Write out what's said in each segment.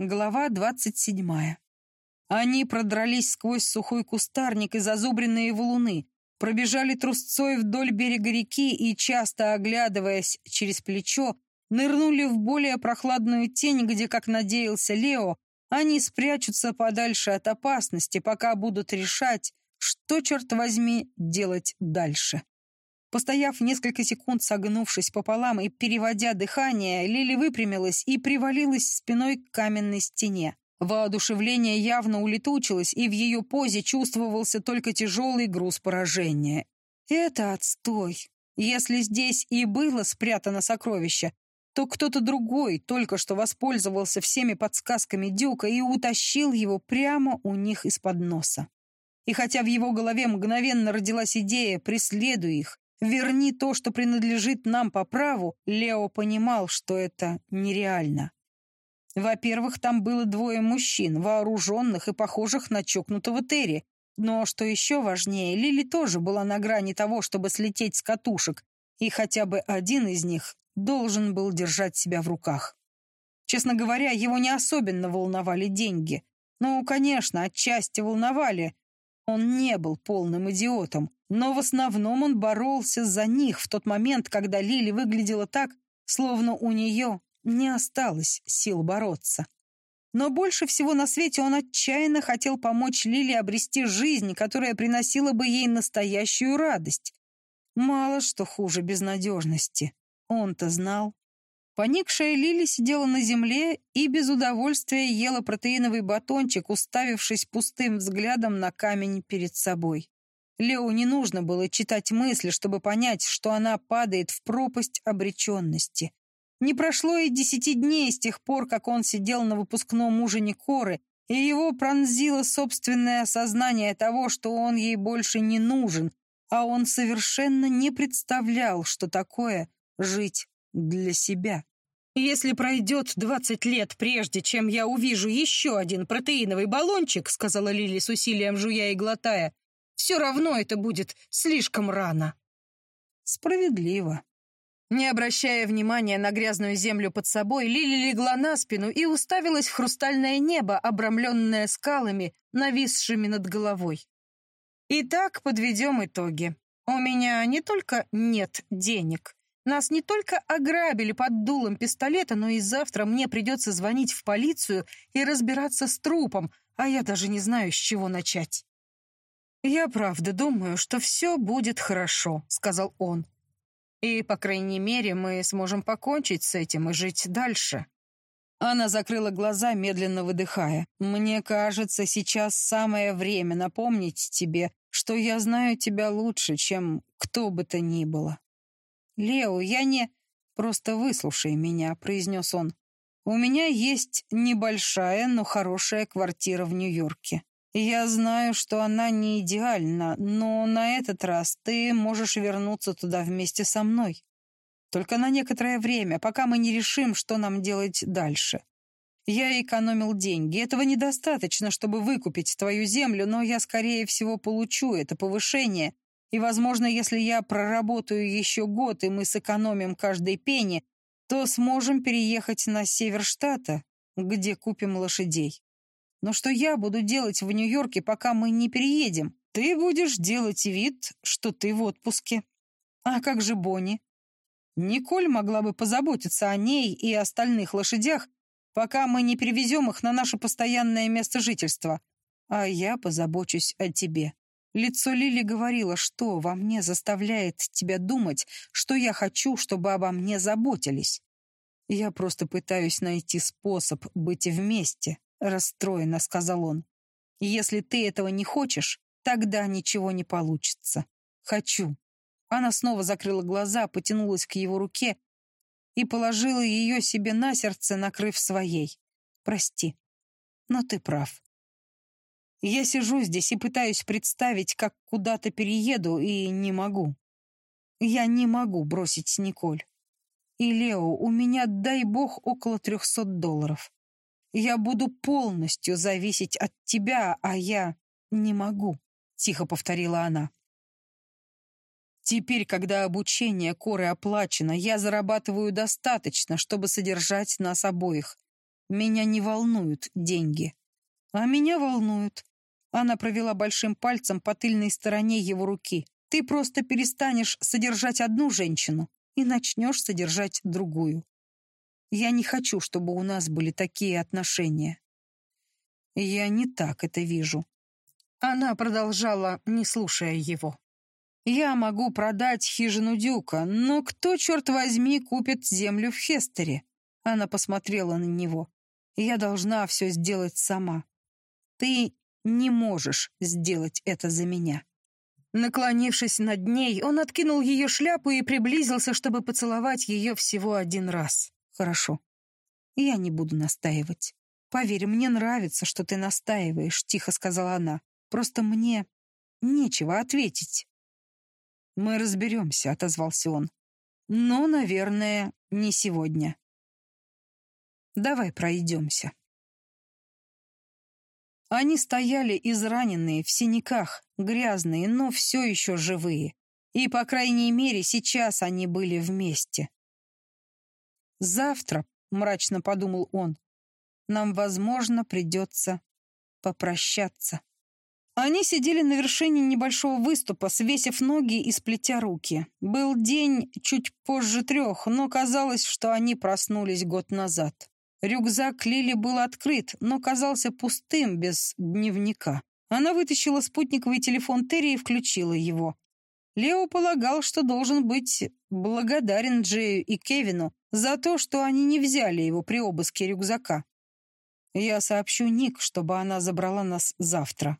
Глава двадцать седьмая. Они продрались сквозь сухой кустарник и зазубренные валуны, пробежали трусцой вдоль берега реки и, часто оглядываясь через плечо, нырнули в более прохладную тень, где, как надеялся Лео, они спрячутся подальше от опасности, пока будут решать, что, черт возьми, делать дальше. Постояв несколько секунд, согнувшись пополам и переводя дыхание, Лили выпрямилась и привалилась спиной к каменной стене. Воодушевление явно улетучилось, и в ее позе чувствовался только тяжелый груз поражения. Это отстой. Если здесь и было спрятано сокровище, то кто-то другой только что воспользовался всеми подсказками Дюка и утащил его прямо у них из-под носа. И хотя в его голове мгновенно родилась идея «преследуй их», Верни то, что принадлежит нам по праву, Лео понимал, что это нереально. Во-первых, там было двое мужчин, вооруженных и похожих на чокнутого Терри. Но, что еще важнее, Лили тоже была на грани того, чтобы слететь с катушек, и хотя бы один из них должен был держать себя в руках. Честно говоря, его не особенно волновали деньги. Ну, конечно, отчасти волновали. Он не был полным идиотом. Но в основном он боролся за них в тот момент, когда Лили выглядела так, словно у нее не осталось сил бороться. Но больше всего на свете он отчаянно хотел помочь Лили обрести жизнь, которая приносила бы ей настоящую радость. Мало что хуже безнадежности. Он-то знал. Поникшая Лили сидела на земле и без удовольствия ела протеиновый батончик, уставившись пустым взглядом на камень перед собой. Лео не нужно было читать мысли, чтобы понять, что она падает в пропасть обреченности. Не прошло и десяти дней с тех пор, как он сидел на выпускном ужине Коры, и его пронзило собственное осознание того, что он ей больше не нужен, а он совершенно не представлял, что такое жить для себя. «Если пройдет двадцать лет, прежде чем я увижу еще один протеиновый баллончик», сказала Лили с усилием жуя и глотая, все равно это будет слишком рано. Справедливо. Не обращая внимания на грязную землю под собой, Лили легла на спину и уставилась в хрустальное небо, обрамленное скалами, нависшими над головой. Итак, подведем итоги. У меня не только нет денег, нас не только ограбили под дулом пистолета, но и завтра мне придется звонить в полицию и разбираться с трупом, а я даже не знаю, с чего начать. «Я правда думаю, что все будет хорошо», — сказал он. «И, по крайней мере, мы сможем покончить с этим и жить дальше». Она закрыла глаза, медленно выдыхая. «Мне кажется, сейчас самое время напомнить тебе, что я знаю тебя лучше, чем кто бы то ни было». «Лео, я не...» «Просто выслушай меня», — произнес он. «У меня есть небольшая, но хорошая квартира в Нью-Йорке. Я знаю, что она не идеальна, но на этот раз ты можешь вернуться туда вместе со мной. Только на некоторое время, пока мы не решим, что нам делать дальше. Я экономил деньги. Этого недостаточно, чтобы выкупить твою землю, но я, скорее всего, получу это повышение. И, возможно, если я проработаю еще год, и мы сэкономим каждой пени, то сможем переехать на север штата, где купим лошадей. Но что я буду делать в Нью-Йорке, пока мы не переедем? Ты будешь делать вид, что ты в отпуске. А как же Бонни? Николь могла бы позаботиться о ней и остальных лошадях, пока мы не перевезем их на наше постоянное место жительства. А я позабочусь о тебе. Лицо Лили говорило, что во мне заставляет тебя думать, что я хочу, чтобы обо мне заботились. Я просто пытаюсь найти способ быть вместе, — расстроенно сказал он. «Если ты этого не хочешь, тогда ничего не получится. Хочу». Она снова закрыла глаза, потянулась к его руке и положила ее себе на сердце, накрыв своей. «Прости, но ты прав. Я сижу здесь и пытаюсь представить, как куда-то перееду, и не могу. Я не могу бросить Николь. И, Лео, у меня, дай бог, около трехсот долларов. Я буду полностью зависеть от тебя, а я не могу», — тихо повторила она. «Теперь, когда обучение Коры оплачено, я зарабатываю достаточно, чтобы содержать нас обоих. Меня не волнуют деньги. А меня волнуют. Она провела большим пальцем по тыльной стороне его руки. Ты просто перестанешь содержать одну женщину и начнешь содержать другую. Я не хочу, чтобы у нас были такие отношения. Я не так это вижу. Она продолжала, не слушая его. Я могу продать хижину Дюка, но кто, черт возьми, купит землю в Хестере? Она посмотрела на него. Я должна все сделать сама. Ты не можешь сделать это за меня. Наклонившись над ней, он откинул ее шляпу и приблизился, чтобы поцеловать ее всего один раз. «Хорошо. Я не буду настаивать. Поверь, мне нравится, что ты настаиваешь», — тихо сказала она. «Просто мне нечего ответить». «Мы разберемся», — отозвался он. «Но, наверное, не сегодня. Давай пройдемся». Они стояли израненные, в синяках, грязные, но все еще живые. И, по крайней мере, сейчас они были вместе. «Завтра», — мрачно подумал он, — «нам, возможно, придется попрощаться». Они сидели на вершине небольшого выступа, свесив ноги и сплетя руки. Был день чуть позже трех, но казалось, что они проснулись год назад. Рюкзак Лили был открыт, но казался пустым, без дневника. Она вытащила спутниковый телефон Терри и включила его. Лео полагал, что должен быть благодарен Джею и Кевину за то, что они не взяли его при обыске рюкзака. «Я сообщу Ник, чтобы она забрала нас завтра».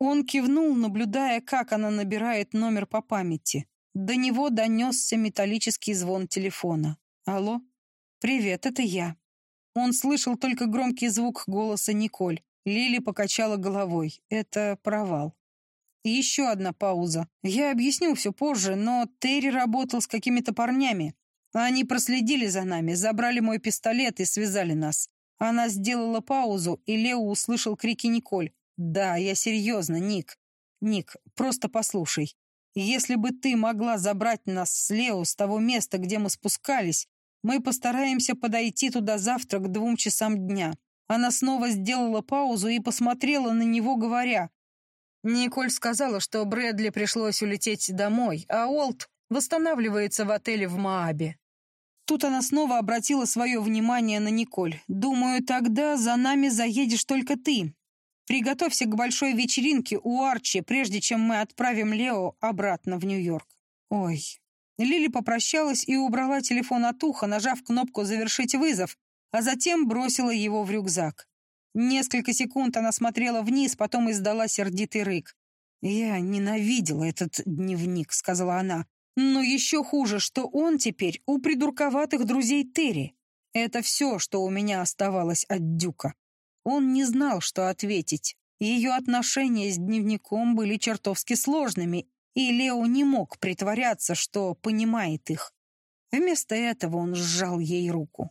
Он кивнул, наблюдая, как она набирает номер по памяти. До него донесся металлический звон телефона. «Алло? Привет, это я». Он слышал только громкий звук голоса Николь. Лили покачала головой. Это провал. Еще одна пауза. Я объясню все позже, но Терри работал с какими-то парнями. Они проследили за нами, забрали мой пистолет и связали нас. Она сделала паузу, и Лео услышал крики Николь. «Да, я серьезно, Ник. Ник, просто послушай. Если бы ты могла забрать нас с Лео с того места, где мы спускались, мы постараемся подойти туда завтра к двум часам дня». Она снова сделала паузу и посмотрела на него, говоря. Николь сказала, что Брэдли пришлось улететь домой, а Олд восстанавливается в отеле в Маабе. Тут она снова обратила свое внимание на Николь. «Думаю, тогда за нами заедешь только ты. Приготовься к большой вечеринке у Арчи, прежде чем мы отправим Лео обратно в Нью-Йорк». «Ой, Лили попрощалась и убрала телефон от уха, нажав кнопку «Завершить вызов», а затем бросила его в рюкзак. Несколько секунд она смотрела вниз, потом издала сердитый рык. «Я ненавидела этот дневник», — сказала она. «Но еще хуже, что он теперь у придурковатых друзей Терри. Это все, что у меня оставалось от Дюка». Он не знал, что ответить. Ее отношения с дневником были чертовски сложными, и Лео не мог притворяться, что понимает их. Вместо этого он сжал ей руку.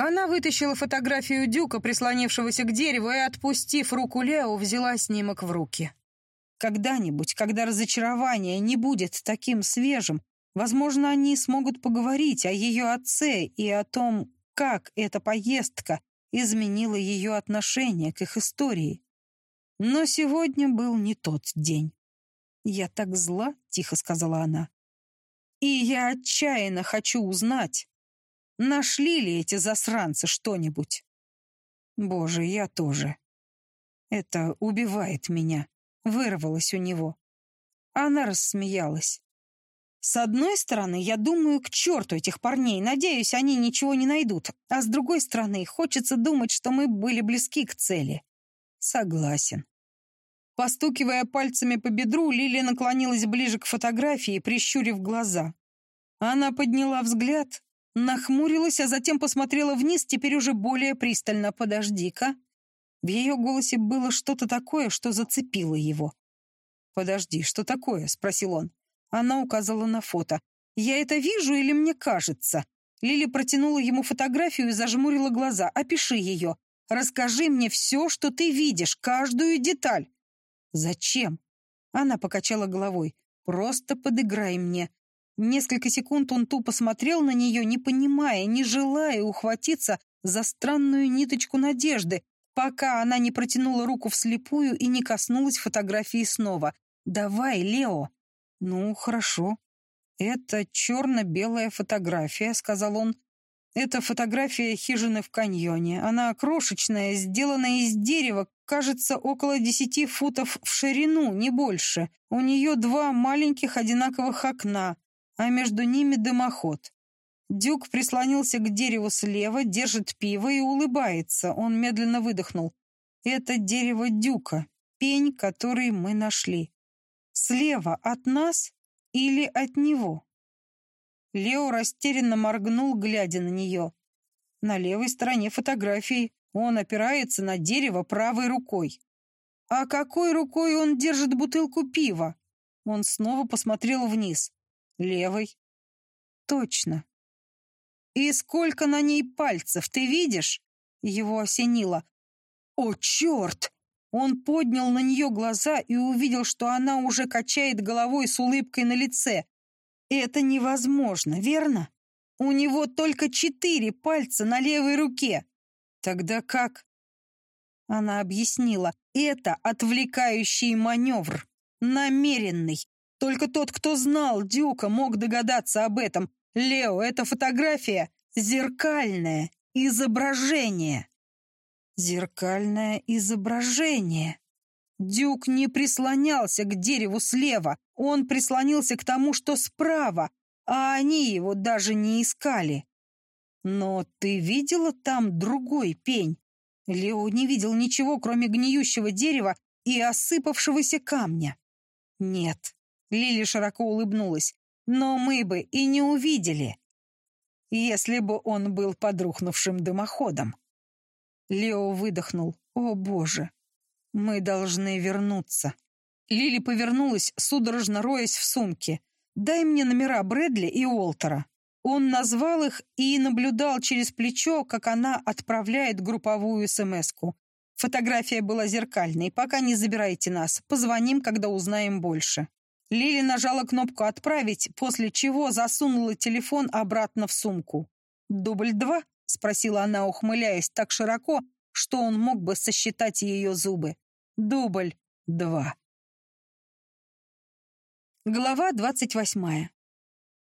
Она вытащила фотографию Дюка, прислонившегося к дереву, и, отпустив руку Лео, взяла снимок в руки. Когда-нибудь, когда разочарование не будет таким свежим, возможно, они смогут поговорить о ее отце и о том, как эта поездка изменила ее отношение к их истории. Но сегодня был не тот день. «Я так зла», — тихо сказала она. «И я отчаянно хочу узнать, нашли ли эти засранцы что-нибудь. Боже, я тоже. Это убивает меня», — вырвалось у него. Она рассмеялась. «С одной стороны, я думаю, к черту этих парней, надеюсь, они ничего не найдут, а с другой стороны, хочется думать, что мы были близки к цели». «Согласен», Постукивая пальцами по бедру, Лилия наклонилась ближе к фотографии, прищурив глаза. Она подняла взгляд, нахмурилась, а затем посмотрела вниз, теперь уже более пристально. «Подожди-ка». В ее голосе было что-то такое, что зацепило его. «Подожди, что такое?» — спросил он. Она указала на фото. «Я это вижу или мне кажется?» Лили протянула ему фотографию и зажмурила глаза. «Опиши ее. Расскажи мне все, что ты видишь, каждую деталь». «Зачем?» Она покачала головой. «Просто подыграй мне». Несколько секунд он тупо смотрел на нее, не понимая, не желая ухватиться за странную ниточку надежды, пока она не протянула руку вслепую и не коснулась фотографии снова. «Давай, Лео!» «Ну, хорошо. Это черно-белая фотография», — сказал он. «Это фотография хижины в каньоне. Она крошечная, сделана из дерева, кажется, около десяти футов в ширину, не больше. У нее два маленьких одинаковых окна, а между ними дымоход. Дюк прислонился к дереву слева, держит пиво и улыбается. Он медленно выдохнул. Это дерево дюка, пень, который мы нашли. Слева от нас или от него? Лео растерянно моргнул, глядя на нее. На левой стороне фотографии он опирается на дерево правой рукой. А какой рукой он держит бутылку пива? Он снова посмотрел вниз. Левой. Точно. «И сколько на ней пальцев, ты видишь?» Его осенило. «О, черт!» Он поднял на нее глаза и увидел, что она уже качает головой с улыбкой на лице. «Это невозможно, верно? У него только четыре пальца на левой руке. Тогда как?» Она объяснила. «Это отвлекающий маневр. Намеренный. Только тот, кто знал Дюка, мог догадаться об этом. Лео, эта фотография — зеркальное изображение. Зеркальное изображение. Дюк не прислонялся к дереву слева, он прислонился к тому, что справа, а они его даже не искали. Но ты видела там другой пень? Лео не видел ничего, кроме гниющего дерева и осыпавшегося камня. Нет. Лили широко улыбнулась но мы бы и не увидели, если бы он был подрухнувшим дымоходом. Лео выдохнул. «О, Боже! Мы должны вернуться!» Лили повернулась, судорожно роясь в сумке. «Дай мне номера Брэдли и Уолтера». Он назвал их и наблюдал через плечо, как она отправляет групповую СМСку. Фотография была зеркальной. «Пока не забирайте нас. Позвоним, когда узнаем больше». Лили нажала кнопку «Отправить», после чего засунула телефон обратно в сумку. «Дубль два?» — спросила она, ухмыляясь так широко, что он мог бы сосчитать ее зубы. «Дубль два». Глава двадцать восьмая.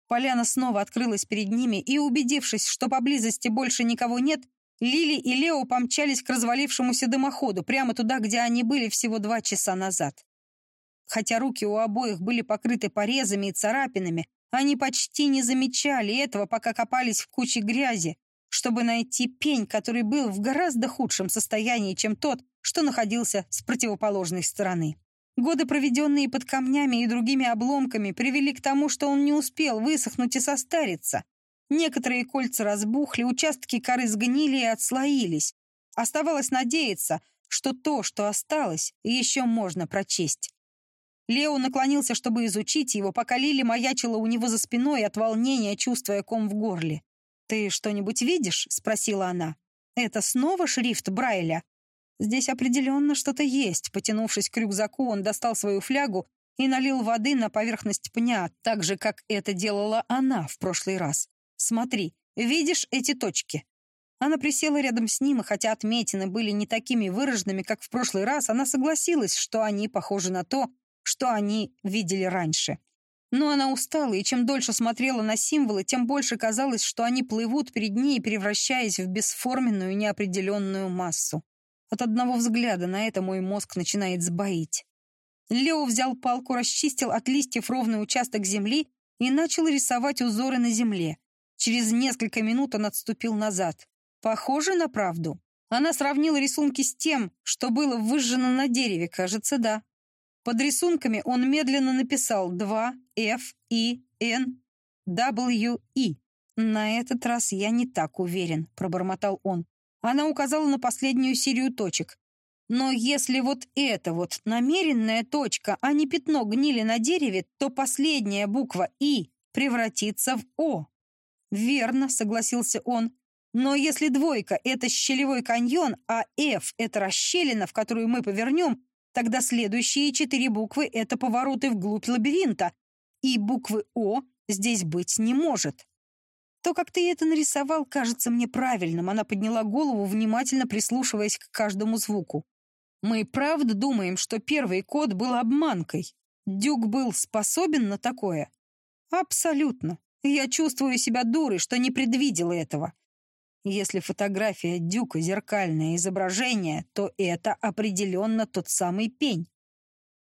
Поляна снова открылась перед ними, и, убедившись, что поблизости больше никого нет, Лили и Лео помчались к развалившемуся дымоходу, прямо туда, где они были всего два часа назад. Хотя руки у обоих были покрыты порезами и царапинами, они почти не замечали этого, пока копались в куче грязи, чтобы найти пень, который был в гораздо худшем состоянии, чем тот, что находился с противоположной стороны. Годы, проведенные под камнями и другими обломками, привели к тому, что он не успел высохнуть и состариться. Некоторые кольца разбухли, участки коры сгнили и отслоились. Оставалось надеяться, что то, что осталось, еще можно прочесть. Лео наклонился, чтобы изучить его, пока Лили маячила у него за спиной от волнения, чувствуя ком в горле. «Ты что-нибудь видишь?» — спросила она. «Это снова шрифт Брайля?» «Здесь определенно что-то есть». Потянувшись к рюкзаку, он достал свою флягу и налил воды на поверхность пня, так же, как это делала она в прошлый раз. «Смотри, видишь эти точки?» Она присела рядом с ним, и хотя отметины были не такими выраженными, как в прошлый раз, она согласилась, что они похожи на то, что они видели раньше. Но она устала, и чем дольше смотрела на символы, тем больше казалось, что они плывут перед ней, превращаясь в бесформенную неопределенную массу. От одного взгляда на это мой мозг начинает сбоить. Лео взял палку, расчистил от листьев ровный участок земли и начал рисовать узоры на земле. Через несколько минут он отступил назад. Похоже на правду. Она сравнила рисунки с тем, что было выжжено на дереве, кажется, да. Под рисунками он медленно написал 2 F E N W E. На этот раз я не так уверен, пробормотал он. Она указала на последнюю серию точек. Но если вот это вот намеренная точка, а не пятно гнили на дереве, то последняя буква «И» превратится в «О». «Верно», — согласился он. «Но если двойка — это щелевой каньон, а «Ф» — это расщелина, в которую мы повернем, Тогда следующие четыре буквы — это повороты вглубь лабиринта, и буквы «О» здесь быть не может. То, как ты это нарисовал, кажется мне правильным. Она подняла голову, внимательно прислушиваясь к каждому звуку. Мы правда думаем, что первый код был обманкой. Дюк был способен на такое? Абсолютно. Я чувствую себя дурой, что не предвидела этого. Если фотография Дюка — зеркальное изображение, то это определенно тот самый пень.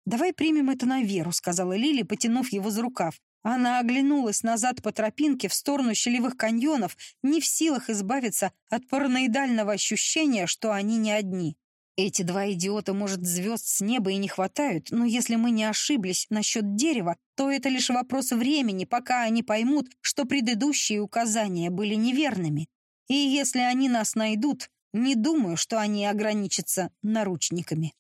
«Давай примем это на веру», — сказала Лили, потянув его за рукав. Она оглянулась назад по тропинке в сторону щелевых каньонов, не в силах избавиться от параноидального ощущения, что они не одни. Эти два идиота, может, звезд с неба и не хватают, но если мы не ошиблись насчет дерева, то это лишь вопрос времени, пока они поймут, что предыдущие указания были неверными. И если они нас найдут, не думаю, что они ограничатся наручниками.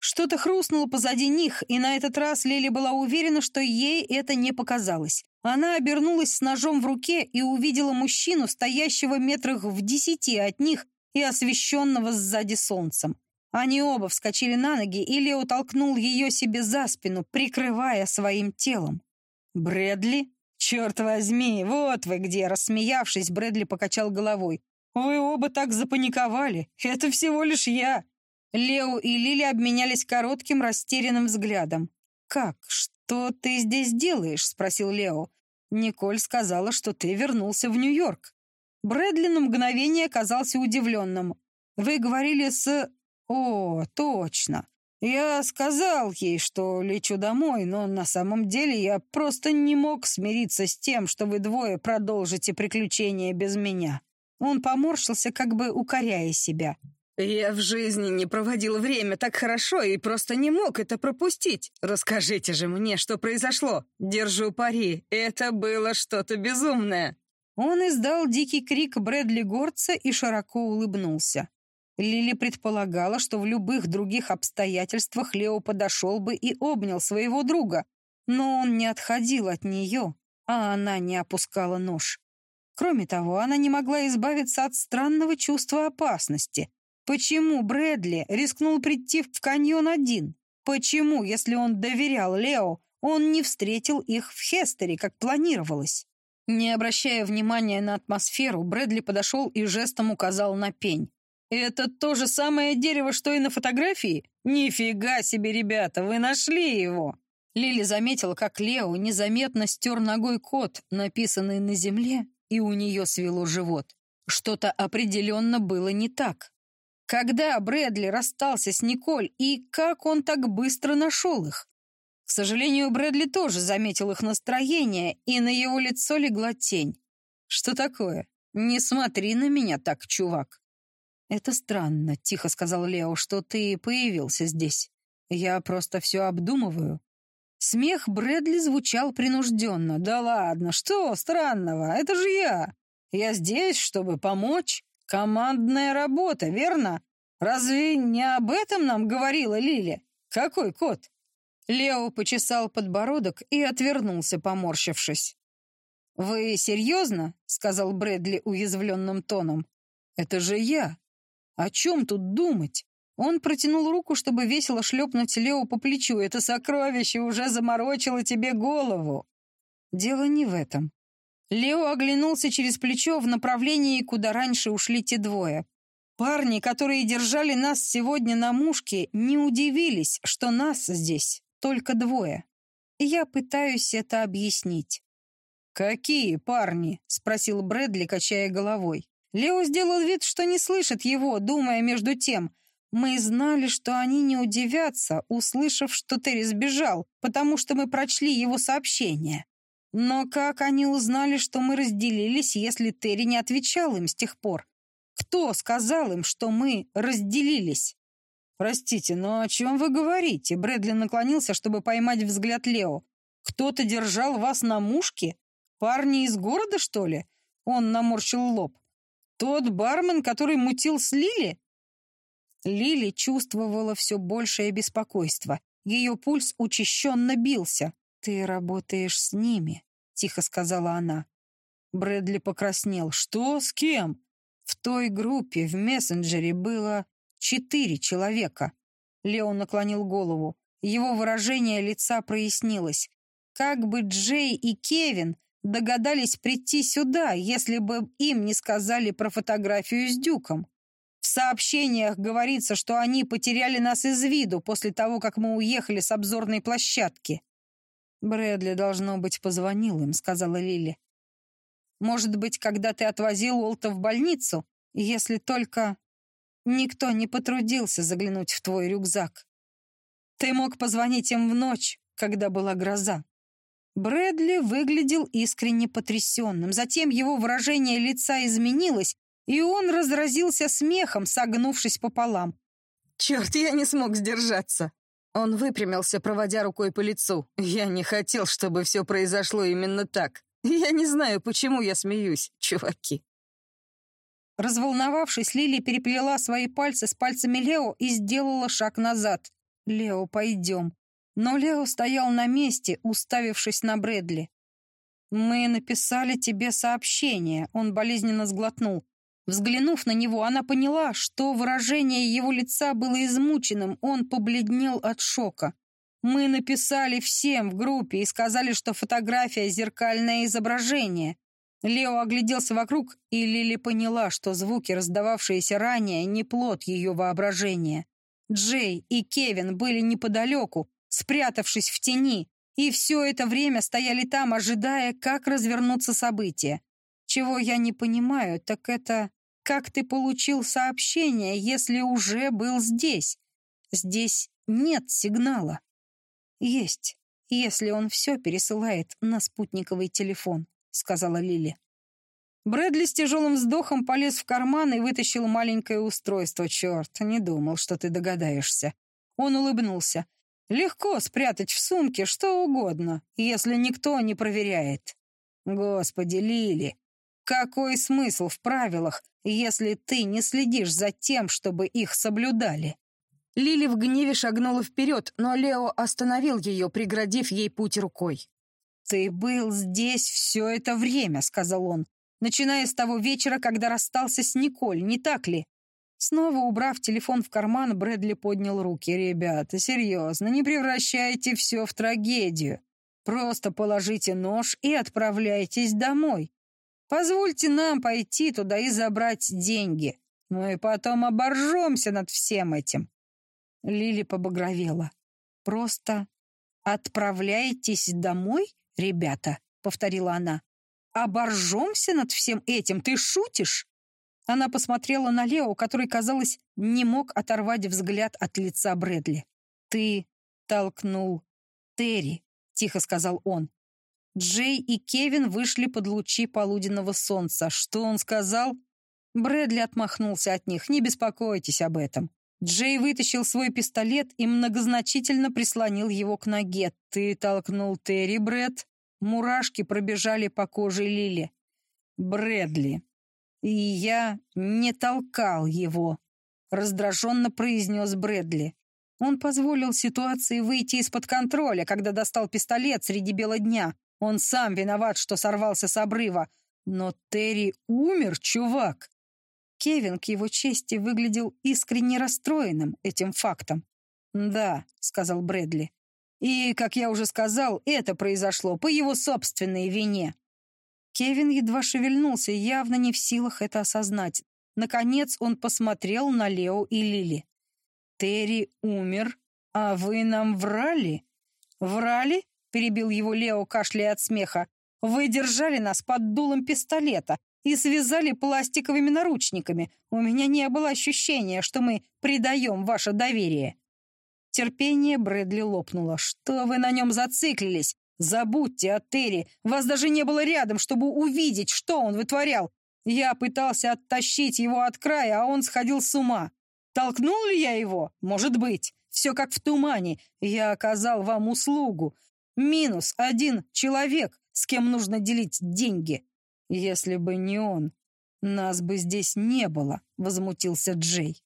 Что-то хрустнуло позади них, и на этот раз Лили была уверена, что ей это не показалось. Она обернулась с ножом в руке и увидела мужчину, стоящего метрах в десяти от них и освещенного сзади солнцем. Они оба вскочили на ноги, и Лео толкнул ее себе за спину, прикрывая своим телом. «Брэдли? Черт возьми, вот вы где!» Рассмеявшись, Брэдли покачал головой. «Вы оба так запаниковали. Это всего лишь я. Лео и Лили обменялись коротким растерянным взглядом. «Как? Что ты здесь делаешь?» — спросил Лео. «Николь сказала, что ты вернулся в Нью-Йорк». Брэдли на мгновение оказался удивленным. «Вы говорили с...» «О, точно. Я сказал ей, что лечу домой, но на самом деле я просто не мог смириться с тем, что вы двое продолжите приключения без меня». Он поморщился, как бы укоряя себя. «Я в жизни не проводил время так хорошо и просто не мог это пропустить. Расскажите же мне, что произошло. Держу пари, это было что-то безумное». Он издал дикий крик Брэдли Горца и широко улыбнулся. Лили предполагала, что в любых других обстоятельствах Лео подошел бы и обнял своего друга, но он не отходил от нее, а она не опускала нож. Кроме того, она не могла избавиться от странного чувства опасности, Почему Брэдли рискнул прийти в каньон один? Почему, если он доверял Лео, он не встретил их в Хестере, как планировалось? Не обращая внимания на атмосферу, Брэдли подошел и жестом указал на пень. «Это то же самое дерево, что и на фотографии? Нифига себе, ребята, вы нашли его!» Лили заметила, как Лео незаметно стер ногой код, написанный на земле, и у нее свело живот. Что-то определенно было не так. Когда Брэдли расстался с Николь и как он так быстро нашел их? К сожалению, Брэдли тоже заметил их настроение, и на его лицо легла тень. «Что такое? Не смотри на меня так, чувак». «Это странно», — тихо сказал Лео, — «что ты появился здесь. Я просто все обдумываю». Смех Брэдли звучал принужденно. «Да ладно, что странного? Это же я. Я здесь, чтобы помочь». Командная работа, верно? Разве не об этом нам говорила Лили? Какой кот? Лео почесал подбородок и отвернулся, поморщившись. «Вы серьезно?» — сказал Брэдли уязвленным тоном. «Это же я. О чем тут думать?» Он протянул руку, чтобы весело шлепнуть Лео по плечу. «Это сокровище уже заморочило тебе голову!» «Дело не в этом. Лео оглянулся через плечо в направлении, куда раньше ушли те двое. Парни, которые держали нас сегодня на мушке, не удивились, что нас здесь только двое. Я пытаюсь это объяснить. «Какие парни?» — спросил Брэдли, качая головой. Лео сделал вид, что не слышит его, думая между тем. Мы знали, что они не удивятся, услышав, что Терри сбежал, потому что мы прочли его сообщение. Но как они узнали, что мы разделились, если Терри не отвечал им с тех пор? Кто сказал им, что мы разделились? Простите, но о чем вы говорите? Брэдли наклонился, чтобы поймать взгляд Лео. Кто-то держал вас на мушке? Парни из города, что ли? Он наморщил лоб. Тот бармен, который мутил с Лили? Лили чувствовала все большее беспокойство. Ее пульс учащенно бился. «Ты работаешь с ними», — тихо сказала она. Брэдли покраснел. «Что? С кем?» В той группе в мессенджере было четыре человека. Лео наклонил голову. Его выражение лица прояснилось. Как бы Джей и Кевин, догадались прийти сюда, если бы им не сказали про фотографию с Дюком? В сообщениях говорится, что они потеряли нас из виду после того, как мы уехали с обзорной площадки. «Брэдли, должно быть, позвонил им», — сказала Лили. «Может быть, когда ты отвозил Уолта в больницу, если только никто не потрудился заглянуть в твой рюкзак. Ты мог позвонить им в ночь, когда была гроза». Брэдли выглядел искренне потрясенным. Затем его выражение лица изменилось, и он разразился смехом, согнувшись пополам. «Черт, я не смог сдержаться!» Он выпрямился, проводя рукой по лицу. «Я не хотел, чтобы все произошло именно так. Я не знаю, почему я смеюсь, чуваки». Разволновавшись, Лили переплела свои пальцы с пальцами Лео и сделала шаг назад. «Лео, пойдем». Но Лео стоял на месте, уставившись на Брэдли. «Мы написали тебе сообщение», — он болезненно сглотнул. Взглянув на него, она поняла, что выражение его лица было измученным, он побледнел от шока. «Мы написали всем в группе и сказали, что фотография — зеркальное изображение». Лео огляделся вокруг, и Лили поняла, что звуки, раздававшиеся ранее, не плод ее воображения. Джей и Кевин были неподалеку, спрятавшись в тени, и все это время стояли там, ожидая, как развернутся события. Чего я не понимаю, так это как ты получил сообщение, если уже был здесь? Здесь нет сигнала. Есть, если он все пересылает на спутниковый телефон, сказала Лили. Брэдли с тяжелым вздохом полез в карман и вытащил маленькое устройство. Черт, не думал, что ты догадаешься. Он улыбнулся. Легко спрятать в сумке что угодно, если никто не проверяет. Господи, Лили, какой смысл в правилах, если ты не следишь за тем, чтобы их соблюдали?» Лили в гневе шагнула вперед, но Лео остановил ее, преградив ей путь рукой. «Ты был здесь все это время», — сказал он, начиная с того вечера, когда расстался с Николь, не так ли? Снова убрав телефон в карман, Брэдли поднял руки. «Ребята, серьезно, не превращайте все в трагедию. Просто положите нож и отправляйтесь домой. Позвольте нам пойти туда и забрать деньги. Ну и потом оборжемся над всем этим». Лили побагровела. «Просто отправляйтесь домой, ребята», — повторила она. «Оборжемся над всем этим? Ты шутишь?» Она посмотрела на Лео, который, казалось, не мог оторвать взгляд от лица Брэдли. «Ты толкнул Терри», — тихо сказал он. Джей и Кевин вышли под лучи полуденного солнца. Что он сказал? Брэдли отмахнулся от них. «Не беспокойтесь об этом». Джей вытащил свой пистолет и многозначительно прислонил его к ноге. «Ты толкнул Терри, Брэд?» Мурашки пробежали по коже Лили. «Брэдли». «И я не толкал его», — раздраженно произнес Брэдли. Он позволил ситуации выйти из-под контроля, когда достал пистолет среди бела дня. Он сам виноват, что сорвался с обрыва. Но Терри умер, чувак. Кевин, к его чести, выглядел искренне расстроенным этим фактом. «Да», — сказал Брэдли. «И, как я уже сказал, это произошло по его собственной вине». Кевин едва шевельнулся, явно не в силах это осознать. Наконец он посмотрел на Лео и Лили. «Терри умер, а вы нам врали?» «Врали?» — перебил его Лео, кашляя от смеха. «Вы держали нас под дулом пистолета и связали пластиковыми наручниками. У меня не было ощущения, что мы предаем ваше доверие». Терпение Брэдли лопнуло. «Что вы на нем зациклились? Забудьте о Терри. Вас даже не было рядом, чтобы увидеть, что он вытворял. Я пытался оттащить его от края, а он сходил с ума. Толкнул ли я его? Может быть. Все как в тумане. Я оказал вам услугу. Минус один человек, с кем нужно делить деньги. Если бы не он, нас бы здесь не было, возмутился Джей.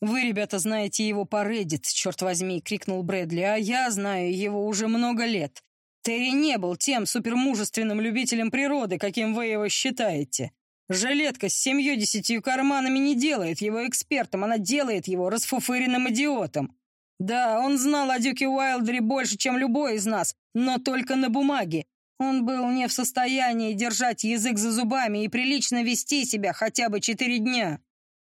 «Вы, ребята, знаете его по Reddit, черт возьми!» — крикнул Брэдли. «А я знаю его уже много лет. Терри не был тем супермужественным любителем природы, каким вы его считаете. Жилетка с семью-десятью карманами не делает его экспертом, она делает его расфуфыренным идиотом. Да, он знал о Дюке Уайлдере больше, чем любой из нас, но только на бумаге. Он был не в состоянии держать язык за зубами и прилично вести себя хотя бы четыре дня.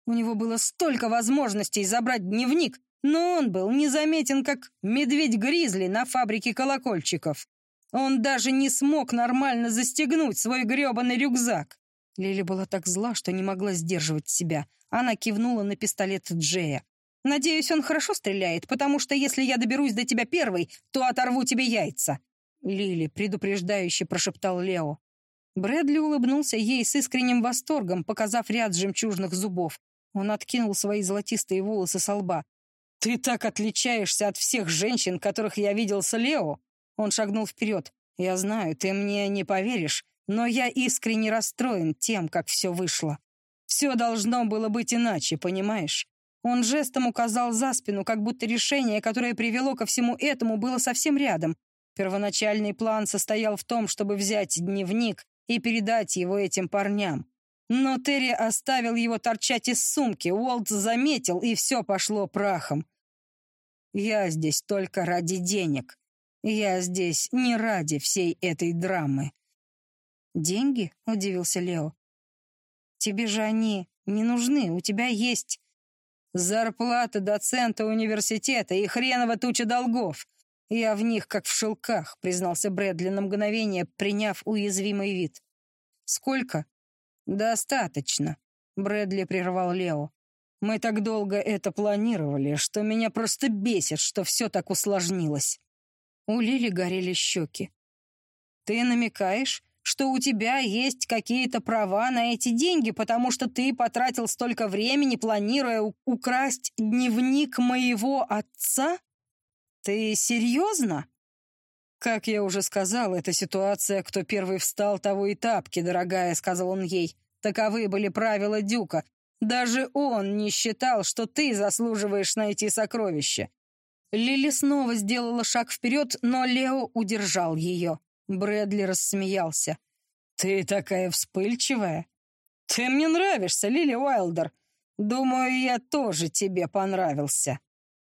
У него было столько возможностей забрать дневник, но он был незаметен, как медведь-гризли на фабрике колокольчиков. Он даже не смог нормально застегнуть свой гребаный рюкзак. Лили была так зла, что не могла сдерживать себя. Она кивнула на пистолет Джея. «Надеюсь, он хорошо стреляет, потому что если я доберусь до тебя первой, то оторву тебе яйца». Лили предупреждающе прошептал Лео. Брэдли улыбнулся ей с искренним восторгом, показав ряд жемчужных зубов. Он откинул свои золотистые волосы со лба. «Ты так отличаешься от всех женщин, которых я видел с Лео!» Он шагнул вперед. «Я знаю, ты мне не поверишь, но я искренне расстроен тем, как все вышло. Все должно было быть иначе, понимаешь?» Он жестом указал за спину, как будто решение, которое привело ко всему этому, было совсем рядом. Первоначальный план состоял в том, чтобы взять дневник и передать его этим парням. Но Терри оставил его торчать из сумки, Уолт заметил, и все пошло прахом. Я здесь только ради денег. Я здесь не ради всей этой драмы. Деньги? Удивился Лео. Тебе же они не нужны, у тебя есть зарплата доцента университета и хреново туча долгов. Я в них как в шелках, признался Брэдли на мгновение, приняв уязвимый вид. Сколько? Достаточно, Брэдли прервал Лео. Мы так долго это планировали, что меня просто бесит, что все так усложнилось. У Лили горели щеки. Ты намекаешь, что у тебя есть какие-то права на эти деньги, потому что ты потратил столько времени, планируя украсть дневник моего отца? Ты серьезно? Как я уже сказал, эта ситуация, кто первый встал, того и тапки, дорогая, сказал он ей. Таковы были правила Дюка. Даже он не считал, что ты заслуживаешь найти сокровище. Лили снова сделала шаг вперед, но Лео удержал ее. Брэдли рассмеялся. «Ты такая вспыльчивая. Ты мне нравишься, Лили Уайлдер. Думаю, я тоже тебе понравился».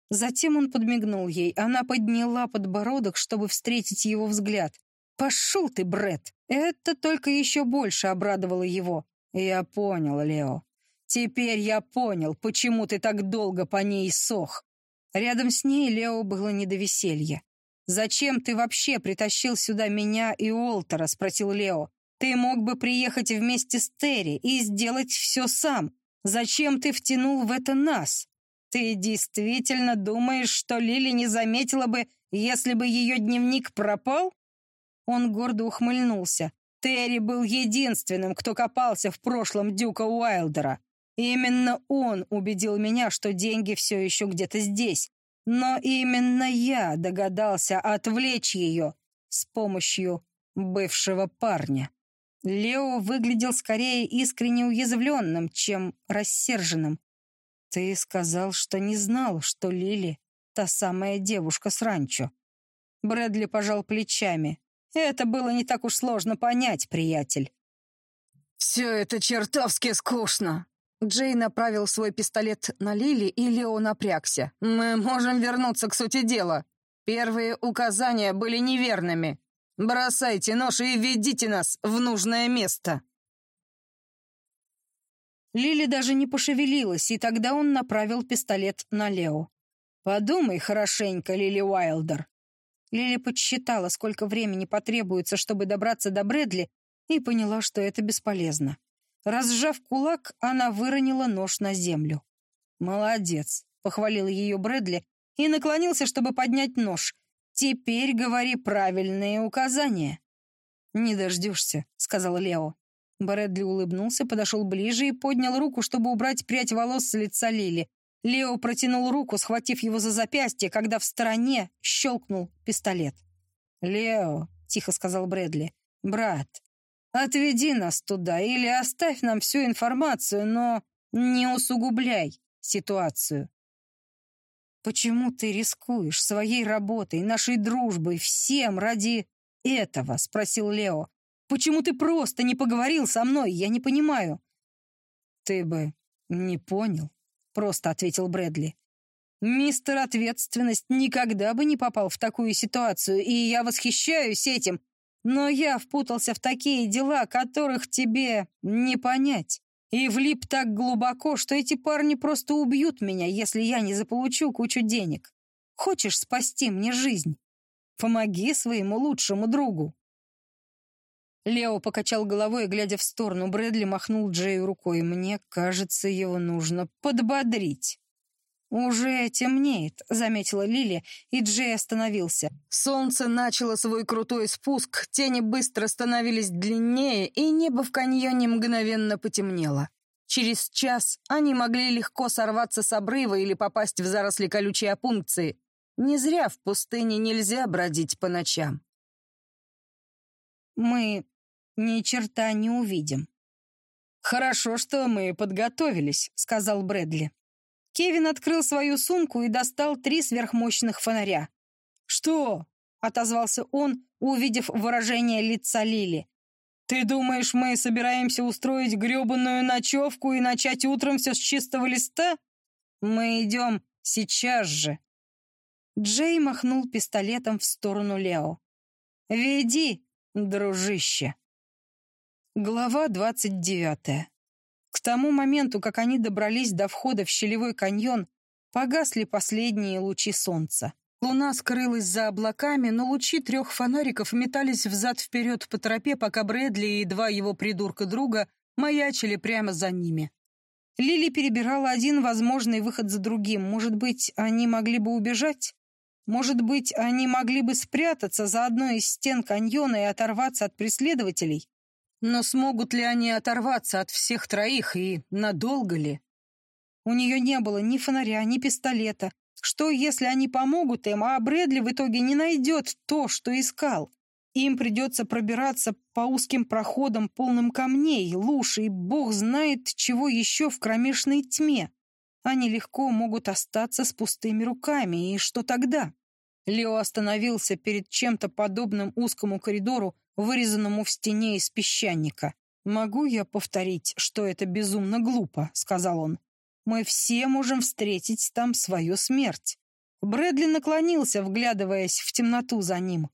Затем он подмигнул ей. Она подняла подбородок, чтобы встретить его взгляд. «Пошел ты, Брэд!» Это только еще больше обрадовало его. «Я понял, Лео. Теперь я понял, почему ты так долго по ней сох». Рядом с ней Лео было не до веселья. «Зачем ты вообще притащил сюда меня и Уолтера?» — спросил Лео. «Ты мог бы приехать вместе с Терри и сделать все сам. Зачем ты втянул в это нас? Ты действительно думаешь, что Лили не заметила бы, если бы ее дневник пропал?» Он гордо ухмыльнулся. Терри был единственным, кто копался в прошлом Дюка Уайлдера. Именно он убедил меня, что деньги все еще где-то здесь. Но именно я догадался отвлечь ее с помощью бывшего парня. Лео выглядел скорее искренне уязвленным, чем рассерженным. «Ты сказал, что не знал, что Лили — та самая девушка с ранчо». Брэдли пожал плечами. «Это было не так уж сложно понять, приятель». «Все это чертовски скучно», Джей направил свой пистолет на Лили, и Лео напрягся. «Мы можем вернуться к сути дела. Первые указания были неверными. Бросайте нож и ведите нас в нужное место». Лили даже не пошевелилась, и тогда он направил пистолет на Лео. «Подумай хорошенько, Лили Уайлдер». Лили подсчитала, сколько времени потребуется, чтобы добраться до Брэдли, и поняла, что это бесполезно. Разжав кулак, она выронила нож на землю. «Молодец», — похвалил ее Брэдли и наклонился, чтобы поднять нож. «Теперь говори правильные указания». «Не дождешься», — сказал Лео. Брэдли улыбнулся, подошел ближе и поднял руку, чтобы убрать прядь волос с лица Лили. Лео протянул руку, схватив его за запястье, когда в стороне щелкнул пистолет. «Лео», — тихо сказал Брэдли, — «брат, Отведи нас туда или оставь нам всю информацию, но не усугубляй ситуацию. Почему ты рискуешь своей работой, нашей дружбой, всем ради этого? спросил Лео. Почему ты просто не поговорил со мной? Я не понимаю. Ты бы не понял, просто ответил Брэдли. Мистер Ответственность никогда бы не попал в такую ситуацию, и я восхищаюсь этим. Но я впутался в такие дела, которых тебе не понять. И влип так глубоко, что эти парни просто убьют меня, если я не заполучу кучу денег. Хочешь спасти мне жизнь? Помоги своему лучшему другу. Лео покачал головой, глядя в сторону. Брэдли махнул Джею рукой. «Мне кажется, его нужно подбодрить». «Уже темнеет», — заметила Лили, и Джей остановился. Солнце начало свой крутой спуск, тени быстро становились длиннее, и небо в каньоне мгновенно потемнело. Через час они могли легко сорваться с обрыва или попасть в заросли колючей опункции. Не зря в пустыне нельзя бродить по ночам. «Мы ни черта не увидим». «Хорошо, что мы подготовились», — сказал Брэдли. Кевин открыл свою сумку и достал три сверхмощных фонаря. «Что?» — отозвался он, увидев выражение лица Лили. «Ты думаешь, мы собираемся устроить гребаную ночевку и начать утром все с чистого листа? Мы идем сейчас же». Джей махнул пистолетом в сторону Лео. «Веди, дружище». Глава двадцать девятая. К тому моменту, как они добрались до входа в щелевой каньон, погасли последние лучи солнца. Луна скрылась за облаками, но лучи трех фонариков метались взад-вперед по тропе, пока Брэдли и два его придурка-друга маячили прямо за ними. Лили перебирала один возможный выход за другим. Может быть, они могли бы убежать? Может быть, они могли бы спрятаться за одной из стен каньона и оторваться от преследователей? Но смогут ли они оторваться от всех троих и надолго ли? У нее не было ни фонаря, ни пистолета. Что, если они помогут им, а Брэдли в итоге не найдет то, что искал? Им придется пробираться по узким проходам, полным камней, луж и бог знает, чего еще в кромешной тьме. Они легко могут остаться с пустыми руками, и что тогда? Лео остановился перед чем-то подобным узкому коридору, вырезанному в стене из песчаника. «Могу я повторить, что это безумно глупо?» — сказал он. «Мы все можем встретить там свою смерть». Брэдли наклонился, вглядываясь в темноту за ним.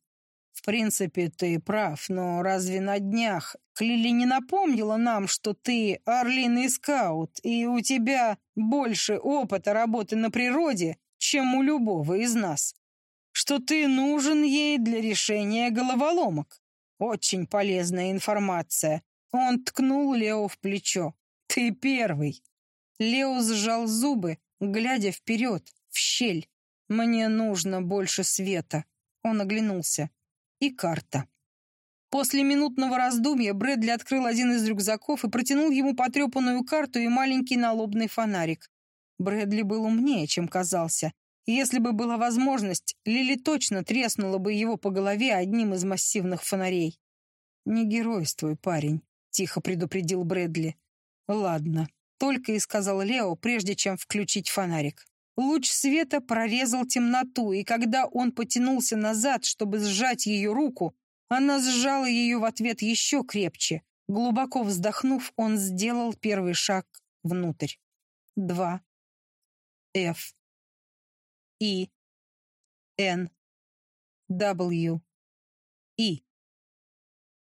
«В принципе, ты прав, но разве на днях Клили не напомнила нам, что ты орлиный скаут, и у тебя больше опыта работы на природе, чем у любого из нас? Что ты нужен ей для решения головоломок? Очень полезная информация. Он ткнул Лео в плечо. Ты первый. Лео сжал зубы, глядя вперед, в щель. Мне нужно больше света. Он оглянулся. И карта. После минутного раздумья Брэдли открыл один из рюкзаков и протянул ему потрепанную карту и маленький налобный фонарик. Брэдли был умнее, чем казался. Если бы была возможность, Лили точно треснула бы его по голове одним из массивных фонарей. «Не геройствуй, парень», — тихо предупредил Брэдли. «Ладно», — только и сказал Лео, прежде чем включить фонарик. Луч света прорезал темноту, и когда он потянулся назад, чтобы сжать ее руку, она сжала ее в ответ еще крепче. Глубоко вздохнув, он сделал первый шаг внутрь. Два. Ф. И. Н. W. И.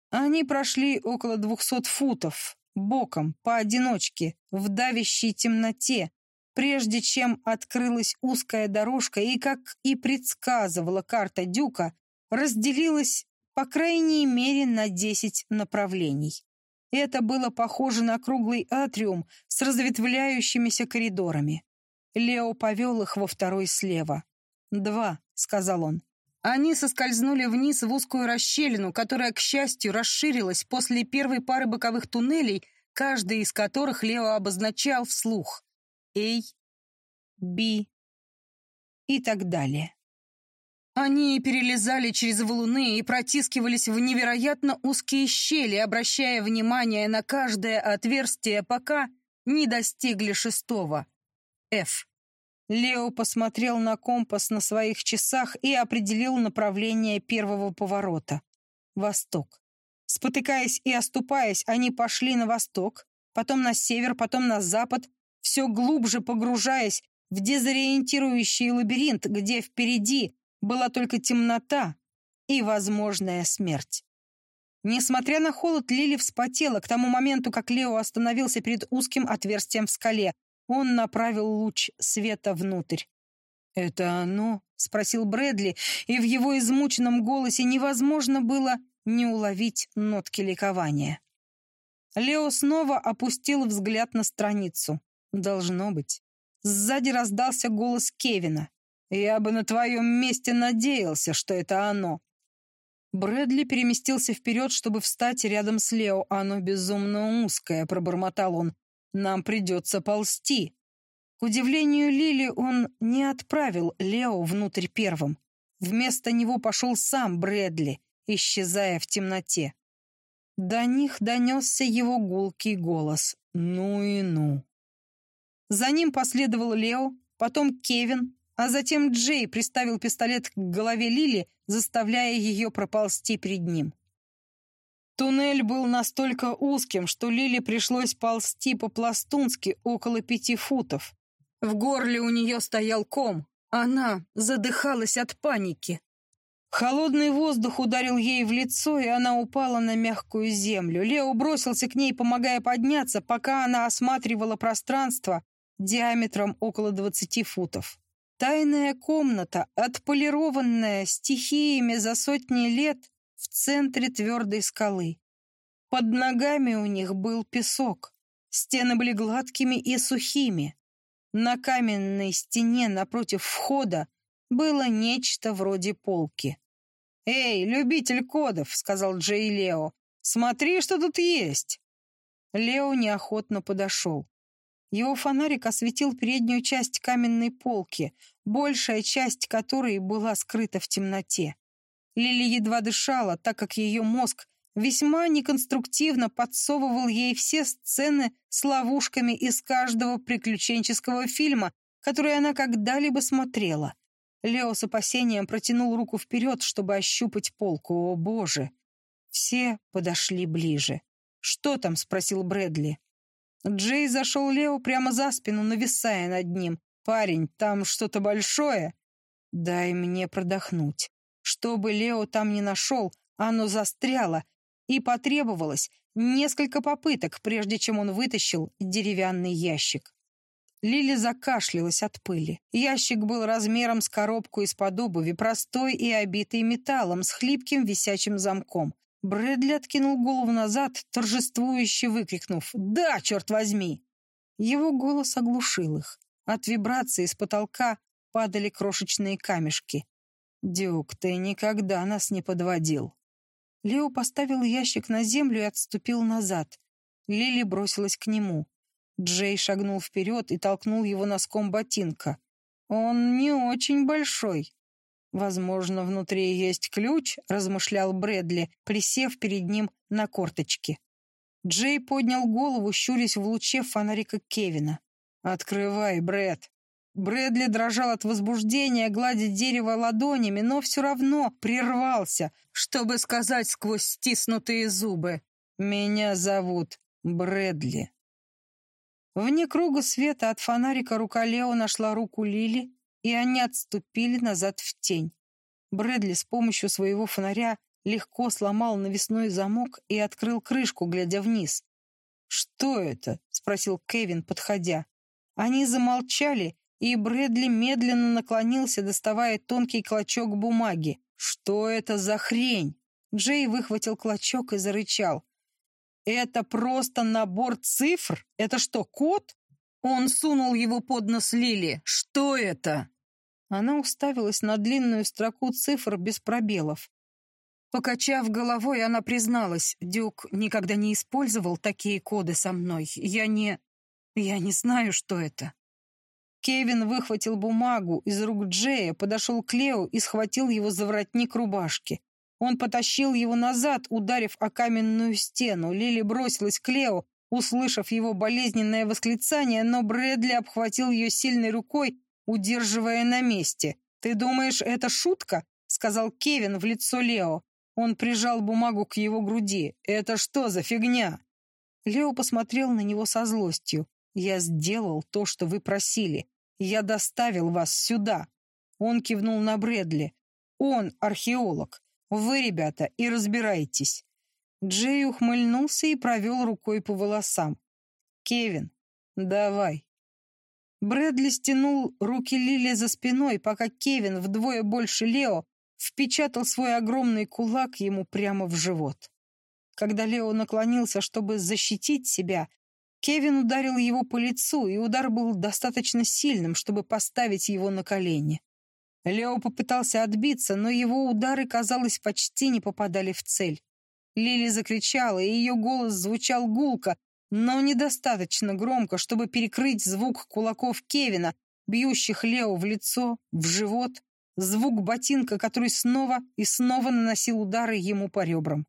Они прошли около двухсот футов, боком, поодиночке, в давящей темноте, прежде чем открылась узкая дорожка и, как и предсказывала карта Дюка, разделилась по крайней мере на десять направлений. Это было похоже на круглый атриум с разветвляющимися коридорами. Лео повел их во второй слева. «Два», — сказал он. Они соскользнули вниз в узкую расщелину, которая, к счастью, расширилась после первой пары боковых туннелей, каждый из которых Лео обозначал вслух. «Эй», «Би» и так далее. Они перелезали через валуны и протискивались в невероятно узкие щели, обращая внимание на каждое отверстие, пока не достигли шестого. F. Лео посмотрел на компас на своих часах и определил направление первого поворота. Восток. Спотыкаясь и оступаясь, они пошли на восток, потом на север, потом на запад, все глубже погружаясь в дезориентирующий лабиринт, где впереди была только темнота и возможная смерть. Несмотря на холод, Лили вспотела к тому моменту, как Лео остановился перед узким отверстием в скале. Он направил луч света внутрь. «Это оно?» — спросил Брэдли, и в его измученном голосе невозможно было не уловить нотки ликования. Лео снова опустил взгляд на страницу. «Должно быть». Сзади раздался голос Кевина. «Я бы на твоем месте надеялся, что это оно». Брэдли переместился вперед, чтобы встать рядом с Лео. «Оно безумно узкое», — пробормотал он. «Нам придется ползти». К удивлению Лили, он не отправил Лео внутрь первым. Вместо него пошел сам Брэдли, исчезая в темноте. До них донесся его гулкий голос. «Ну и ну». За ним последовал Лео, потом Кевин, а затем Джей приставил пистолет к голове Лили, заставляя ее проползти перед ним. Туннель был настолько узким, что Лили пришлось ползти по-пластунски около пяти футов. В горле у нее стоял ком. Она задыхалась от паники. Холодный воздух ударил ей в лицо, и она упала на мягкую землю. Лео бросился к ней, помогая подняться, пока она осматривала пространство диаметром около двадцати футов. Тайная комната, отполированная стихиями за сотни лет в центре твердой скалы. Под ногами у них был песок. Стены были гладкими и сухими. На каменной стене напротив входа было нечто вроде полки. «Эй, любитель кодов», — сказал Джей Лео, — «смотри, что тут есть». Лео неохотно подошел. Его фонарик осветил переднюю часть каменной полки, большая часть которой была скрыта в темноте. Лили едва дышала, так как ее мозг весьма неконструктивно подсовывал ей все сцены с ловушками из каждого приключенческого фильма, который она когда-либо смотрела. Лео с опасением протянул руку вперед, чтобы ощупать полку. О, боже! Все подошли ближе. «Что там?» — спросил Брэдли. Джей зашел Лео прямо за спину, нависая над ним. «Парень, там что-то большое?» «Дай мне продохнуть». Что бы Лео там не нашел, оно застряло, и потребовалось несколько попыток, прежде чем он вытащил деревянный ящик. Лили закашлялась от пыли. Ящик был размером с коробку из-под обуви, простой и обитый металлом, с хлипким висячим замком. Брэдли откинул голову назад, торжествующе выкрикнув «Да, черт возьми!». Его голос оглушил их. От вибрации с потолка падали крошечные камешки. «Дюк, ты никогда нас не подводил». Лео поставил ящик на землю и отступил назад. Лили бросилась к нему. Джей шагнул вперед и толкнул его носком ботинка. «Он не очень большой». «Возможно, внутри есть ключ», — размышлял Брэдли, присев перед ним на корточки. Джей поднял голову, щурясь в луче фонарика Кевина. «Открывай, Брэд». Брэдли дрожал от возбуждения, гладя дерево ладонями, но все равно прервался, чтобы сказать сквозь стиснутые зубы. «Меня зовут Брэдли». Вне круга света от фонарика рука Лео нашла руку Лили, и они отступили назад в тень. Брэдли с помощью своего фонаря легко сломал навесной замок и открыл крышку, глядя вниз. «Что это?» — спросил Кевин, подходя. Они замолчали, и Брэдли медленно наклонился, доставая тонкий клочок бумаги. «Что это за хрень?» Джей выхватил клочок и зарычал. «Это просто набор цифр? Это что, код?» Он сунул его под нос Лили. «Что это?» Она уставилась на длинную строку цифр без пробелов. Покачав головой, она призналась, Дюк никогда не использовал такие коды со мной. Я не... я не знаю, что это. Кевин выхватил бумагу из рук Джея, подошел к Лео и схватил его за воротник рубашки. Он потащил его назад, ударив о каменную стену. Лили бросилась к Лео, услышав его болезненное восклицание, но Брэдли обхватил ее сильной рукой, удерживая на месте. «Ты думаешь, это шутка?» — сказал Кевин в лицо Лео. Он прижал бумагу к его груди. «Это что за фигня?» Лео посмотрел на него со злостью. «Я сделал то, что вы просили. Я доставил вас сюда». Он кивнул на Брэдли. «Он археолог. Вы, ребята, и разбирайтесь. Джей ухмыльнулся и провел рукой по волосам. «Кевин, давай». Брэдли стянул руки Лили за спиной, пока Кевин, вдвое больше Лео, впечатал свой огромный кулак ему прямо в живот. Когда Лео наклонился, чтобы защитить себя, Кевин ударил его по лицу, и удар был достаточно сильным, чтобы поставить его на колени. Лео попытался отбиться, но его удары, казалось, почти не попадали в цель. Лили закричала, и ее голос звучал гулко, но недостаточно громко, чтобы перекрыть звук кулаков Кевина, бьющих Лео в лицо, в живот, звук ботинка, который снова и снова наносил удары ему по ребрам.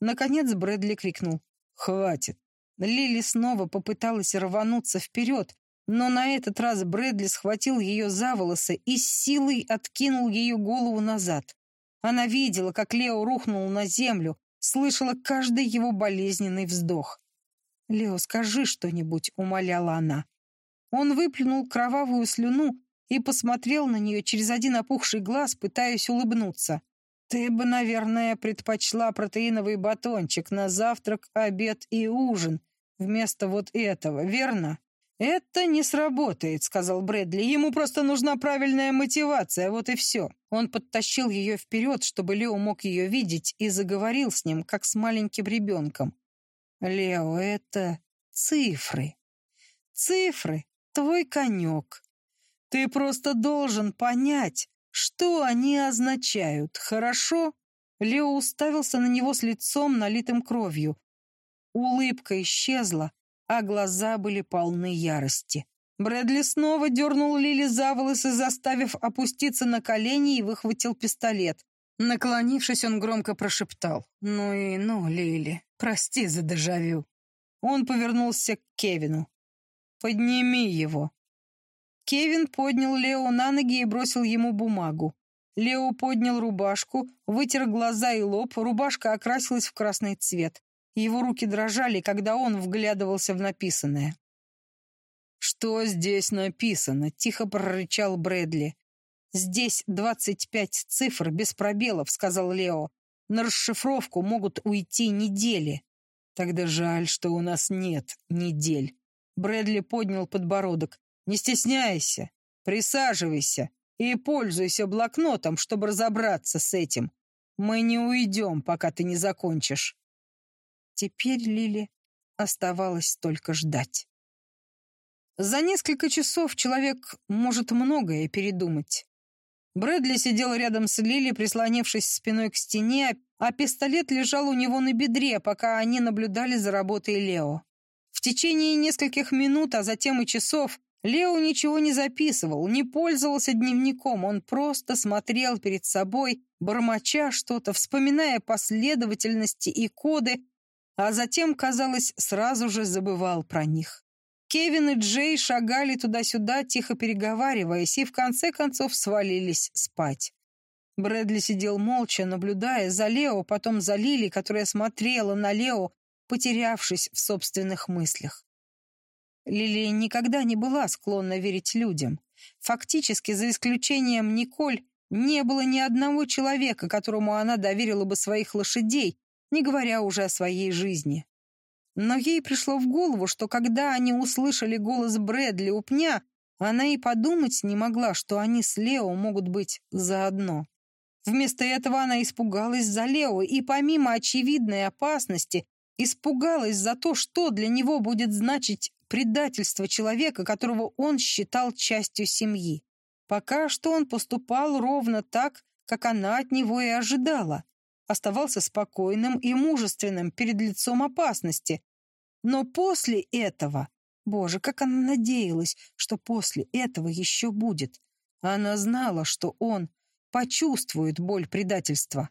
Наконец Брэдли крикнул «Хватит!». Лили снова попыталась рвануться вперед, но на этот раз Брэдли схватил ее за волосы и с силой откинул ее голову назад. Она видела, как Лео рухнул на землю, слышала каждый его болезненный вздох. «Лео, скажи что-нибудь», — умоляла она. Он выплюнул кровавую слюну и посмотрел на нее через один опухший глаз, пытаясь улыбнуться. «Ты бы, наверное, предпочла протеиновый батончик на завтрак, обед и ужин вместо вот этого, верно?» «Это не сработает», — сказал Брэдли. «Ему просто нужна правильная мотивация, вот и все». Он подтащил ее вперед, чтобы Лео мог ее видеть, и заговорил с ним, как с маленьким ребенком. «Лео, это цифры. Цифры — твой конек. Ты просто должен понять, что они означают, хорошо?» Лео уставился на него с лицом, налитым кровью. Улыбка исчезла, а глаза были полны ярости. Брэдли снова дернул Лили за волосы, заставив опуститься на колени и выхватил пистолет. Наклонившись, он громко прошептал. «Ну и ну, Лили, прости за дежавю». Он повернулся к Кевину. «Подними его». Кевин поднял Лео на ноги и бросил ему бумагу. Лео поднял рубашку, вытер глаза и лоб, рубашка окрасилась в красный цвет. Его руки дрожали, когда он вглядывался в написанное. «Что здесь написано?» — тихо прорычал Брэдли. «Здесь двадцать пять цифр без пробелов», — сказал Лео. «На расшифровку могут уйти недели». «Тогда жаль, что у нас нет недель». Брэдли поднял подбородок. «Не стесняйся, присаживайся и пользуйся блокнотом, чтобы разобраться с этим. Мы не уйдем, пока ты не закончишь». Теперь Лили оставалось только ждать. За несколько часов человек может многое передумать. Брэдли сидел рядом с Лили, прислонившись спиной к стене, а пистолет лежал у него на бедре, пока они наблюдали за работой Лео. В течение нескольких минут, а затем и часов, Лео ничего не записывал, не пользовался дневником, он просто смотрел перед собой, бормоча что-то, вспоминая последовательности и коды, а затем, казалось, сразу же забывал про них. Кевин и Джей шагали туда-сюда, тихо переговариваясь, и в конце концов свалились спать. Брэдли сидел молча, наблюдая за Лео, потом за Лили, которая смотрела на Лео, потерявшись в собственных мыслях. Лили никогда не была склонна верить людям. Фактически, за исключением Николь, не было ни одного человека, которому она доверила бы своих лошадей, не говоря уже о своей жизни. Но ей пришло в голову, что когда они услышали голос Брэдли у пня, она и подумать не могла, что они с Лео могут быть заодно. Вместо этого она испугалась за Лео и, помимо очевидной опасности, испугалась за то, что для него будет значить предательство человека, которого он считал частью семьи. Пока что он поступал ровно так, как она от него и ожидала оставался спокойным и мужественным перед лицом опасности. Но после этого... Боже, как она надеялась, что после этого еще будет. Она знала, что он почувствует боль предательства.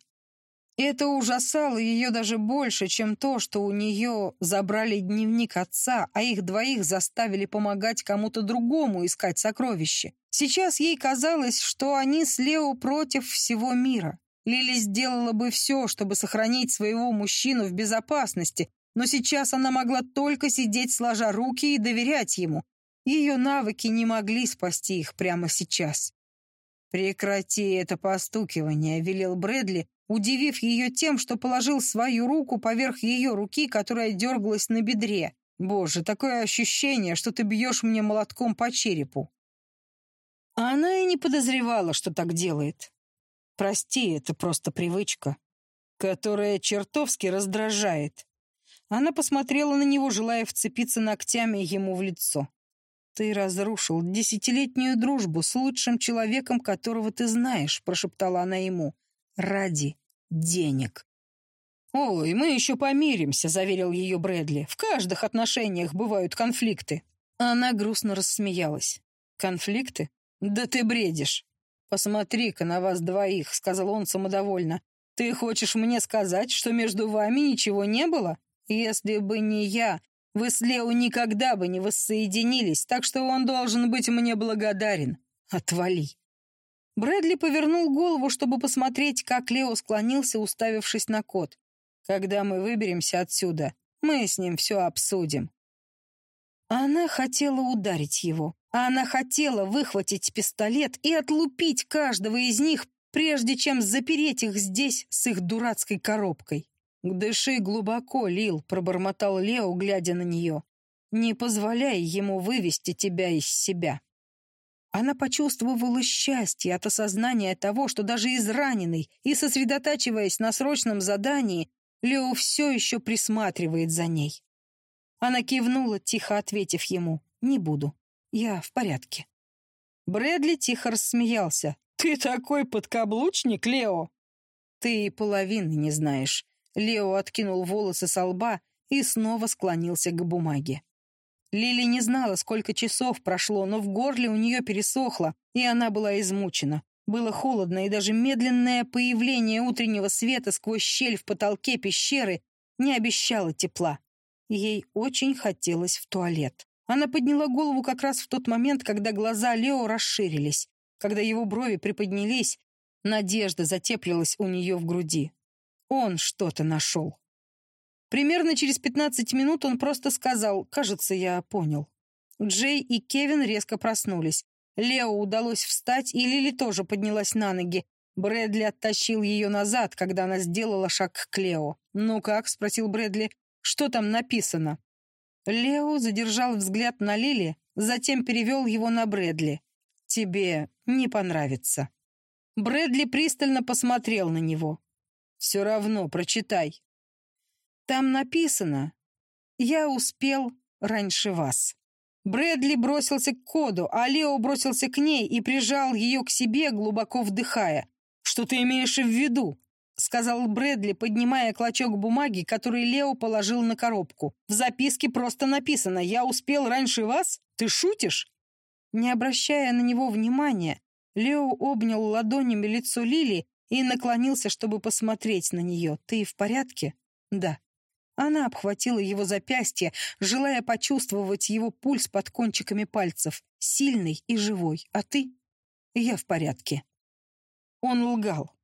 Это ужасало ее даже больше, чем то, что у нее забрали дневник отца, а их двоих заставили помогать кому-то другому искать сокровища. Сейчас ей казалось, что они с Лео против всего мира. Лили сделала бы все, чтобы сохранить своего мужчину в безопасности, но сейчас она могла только сидеть сложа руки и доверять ему. Ее навыки не могли спасти их прямо сейчас. «Прекрати это постукивание», — велел Брэдли, удивив ее тем, что положил свою руку поверх ее руки, которая дергалась на бедре. «Боже, такое ощущение, что ты бьешь мне молотком по черепу». А она и не подозревала, что так делает. Прости, это просто привычка, которая чертовски раздражает. Она посмотрела на него, желая вцепиться ногтями ему в лицо. «Ты разрушил десятилетнюю дружбу с лучшим человеком, которого ты знаешь», — прошептала она ему. «Ради денег». «Ой, мы еще помиримся», — заверил ее Брэдли. «В каждых отношениях бывают конфликты». Она грустно рассмеялась. «Конфликты? Да ты бредишь. «Посмотри-ка на вас двоих», — сказал он самодовольно. «Ты хочешь мне сказать, что между вами ничего не было? Если бы не я, вы с Лео никогда бы не воссоединились, так что он должен быть мне благодарен. Отвали». Брэдли повернул голову, чтобы посмотреть, как Лео склонился, уставившись на кот. «Когда мы выберемся отсюда, мы с ним все обсудим». Она хотела ударить его. Она хотела выхватить пистолет и отлупить каждого из них, прежде чем запереть их здесь с их дурацкой коробкой. «Дыши глубоко, Лил», — пробормотал Лео, глядя на нее. «Не позволяй ему вывести тебя из себя». Она почувствовала счастье от осознания того, что даже израненный и сосредотачиваясь на срочном задании, Лео все еще присматривает за ней. Она кивнула, тихо ответив ему «Не буду». Я в порядке. Брэдли тихо рассмеялся. «Ты такой подкаблучник, Лео!» «Ты половины не знаешь». Лео откинул волосы со лба и снова склонился к бумаге. Лили не знала, сколько часов прошло, но в горле у нее пересохло, и она была измучена. Было холодно, и даже медленное появление утреннего света сквозь щель в потолке пещеры не обещало тепла. Ей очень хотелось в туалет. Она подняла голову как раз в тот момент, когда глаза Лео расширились, когда его брови приподнялись, надежда затеплилась у нее в груди. Он что-то нашел. Примерно через 15 минут он просто сказал «Кажется, я понял». Джей и Кевин резко проснулись. Лео удалось встать, и Лили тоже поднялась на ноги. Брэдли оттащил ее назад, когда она сделала шаг к Лео. «Ну как?» — спросил Брэдли. «Что там написано?» Лео задержал взгляд на Лили, затем перевел его на Брэдли. «Тебе не понравится». Брэдли пристально посмотрел на него. «Все равно, прочитай». «Там написано, я успел раньше вас». Брэдли бросился к коду, а Лео бросился к ней и прижал ее к себе, глубоко вдыхая. «Что ты имеешь в виду?» — сказал Брэдли, поднимая клочок бумаги, который Лео положил на коробку. «В записке просто написано «Я успел раньше вас? Ты шутишь?» Не обращая на него внимания, Лео обнял ладонями лицо Лили и наклонился, чтобы посмотреть на нее. «Ты в порядке?» «Да». Она обхватила его запястье, желая почувствовать его пульс под кончиками пальцев. Сильный и живой. «А ты?» «Я в порядке». Он лгал.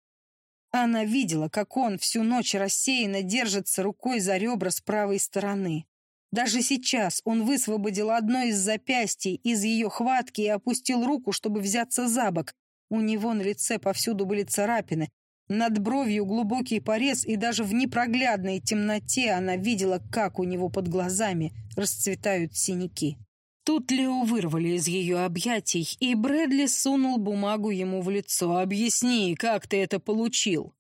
Она видела, как он всю ночь рассеянно держится рукой за ребра с правой стороны. Даже сейчас он высвободил одно из запястий из ее хватки и опустил руку, чтобы взяться за бок. У него на лице повсюду были царапины. Над бровью глубокий порез, и даже в непроглядной темноте она видела, как у него под глазами расцветают синяки. Тут Лео вырвали из ее объятий, и Брэдли сунул бумагу ему в лицо. «Объясни, как ты это получил?»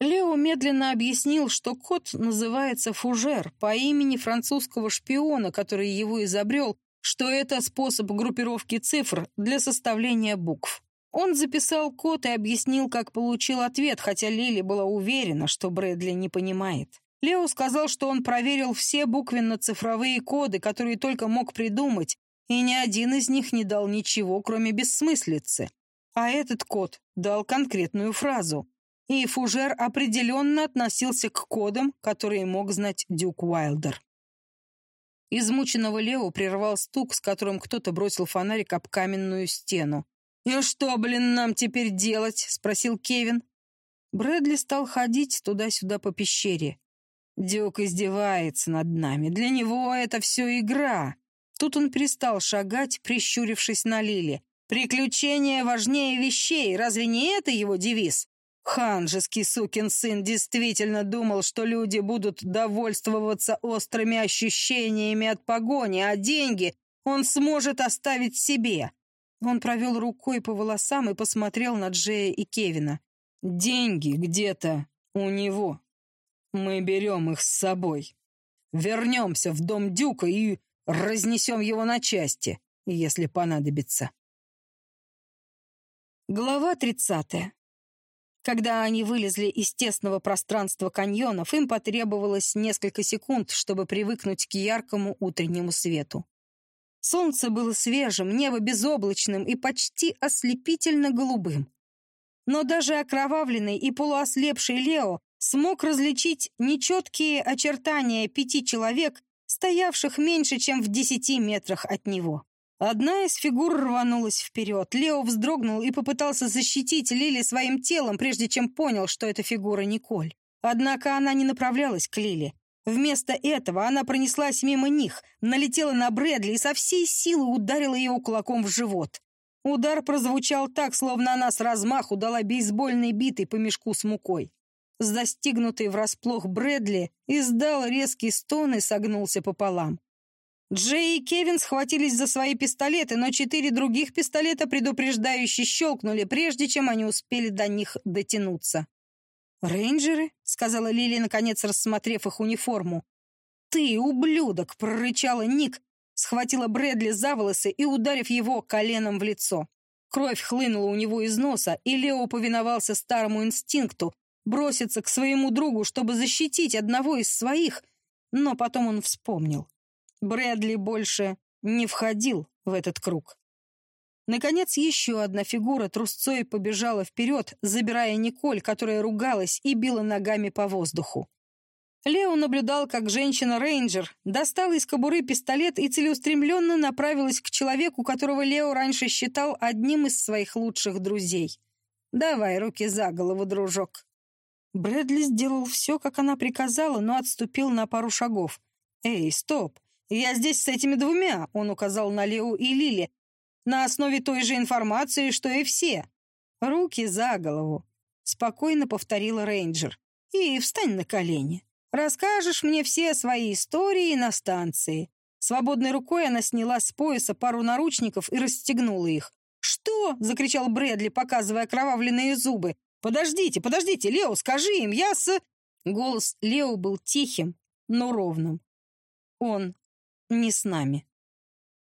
Лео медленно объяснил, что код называется «фужер» по имени французского шпиона, который его изобрел, что это способ группировки цифр для составления букв. Он записал код и объяснил, как получил ответ, хотя Лили была уверена, что Брэдли не понимает. Лео сказал, что он проверил все буквенно-цифровые коды, которые только мог придумать, и ни один из них не дал ничего, кроме бессмыслицы. А этот код дал конкретную фразу. И Фужер определенно относился к кодам, которые мог знать Дюк Уайлдер. Измученного Лео прервал стук, с которым кто-то бросил фонарик об каменную стену. «И что, блин, нам теперь делать?» — спросил Кевин. Брэдли стал ходить туда-сюда по пещере. Дюк издевается над нами. Для него это все игра. Тут он перестал шагать, прищурившись на Лили. «Приключения важнее вещей, разве не это его девиз?» Ханжеский сукин сын действительно думал, что люди будут довольствоваться острыми ощущениями от погони, а деньги он сможет оставить себе. Он провел рукой по волосам и посмотрел на Джея и Кевина. «Деньги где-то у него. Мы берем их с собой. Вернемся в дом Дюка и разнесем его на части, если понадобится». Глава тридцатая. Когда они вылезли из тесного пространства каньонов, им потребовалось несколько секунд, чтобы привыкнуть к яркому утреннему свету. Солнце было свежим, небо безоблачным и почти ослепительно голубым. Но даже окровавленный и полуослепший Лео смог различить нечеткие очертания пяти человек, стоявших меньше, чем в десяти метрах от него. Одна из фигур рванулась вперед. Лео вздрогнул и попытался защитить Лили своим телом, прежде чем понял, что это фигура Николь. Однако она не направлялась к Лили. Вместо этого она пронеслась мимо них, налетела на Брэдли и со всей силы ударила его кулаком в живот. Удар прозвучал так, словно она с размаху дала бейсбольной битой по мешку с мукой. Застигнутый врасплох Брэдли издал резкий стон и согнулся пополам. Джей и Кевин схватились за свои пистолеты, но четыре других пистолета предупреждающе щелкнули, прежде чем они успели до них дотянуться. «Рейнджеры?» — сказала Лили, наконец рассмотрев их униформу. «Ты, ублюдок!» — прорычала Ник, схватила Брэдли за волосы и ударив его коленом в лицо. Кровь хлынула у него из носа, и Лео повиновался старому инстинкту броситься к своему другу, чтобы защитить одного из своих, но потом он вспомнил. Брэдли больше не входил в этот круг. Наконец, еще одна фигура трусцой побежала вперед, забирая Николь, которая ругалась и била ногами по воздуху. Лео наблюдал, как женщина-рейнджер достала из кобуры пистолет и целеустремленно направилась к человеку, которого Лео раньше считал одним из своих лучших друзей. «Давай руки за голову, дружок». Брэдли сделал все, как она приказала, но отступил на пару шагов. «Эй, стоп! «Я здесь с этими двумя», — он указал на Лео и Лили, «на основе той же информации, что и все». «Руки за голову», — спокойно повторила рейнджер. «И встань на колени. Расскажешь мне все свои истории на станции». Свободной рукой она сняла с пояса пару наручников и расстегнула их. «Что?» — закричал Брэдли, показывая окровавленные зубы. «Подождите, подождите, Лео, скажи им, я с...» Голос Лео был тихим, но ровным. Он не с нами.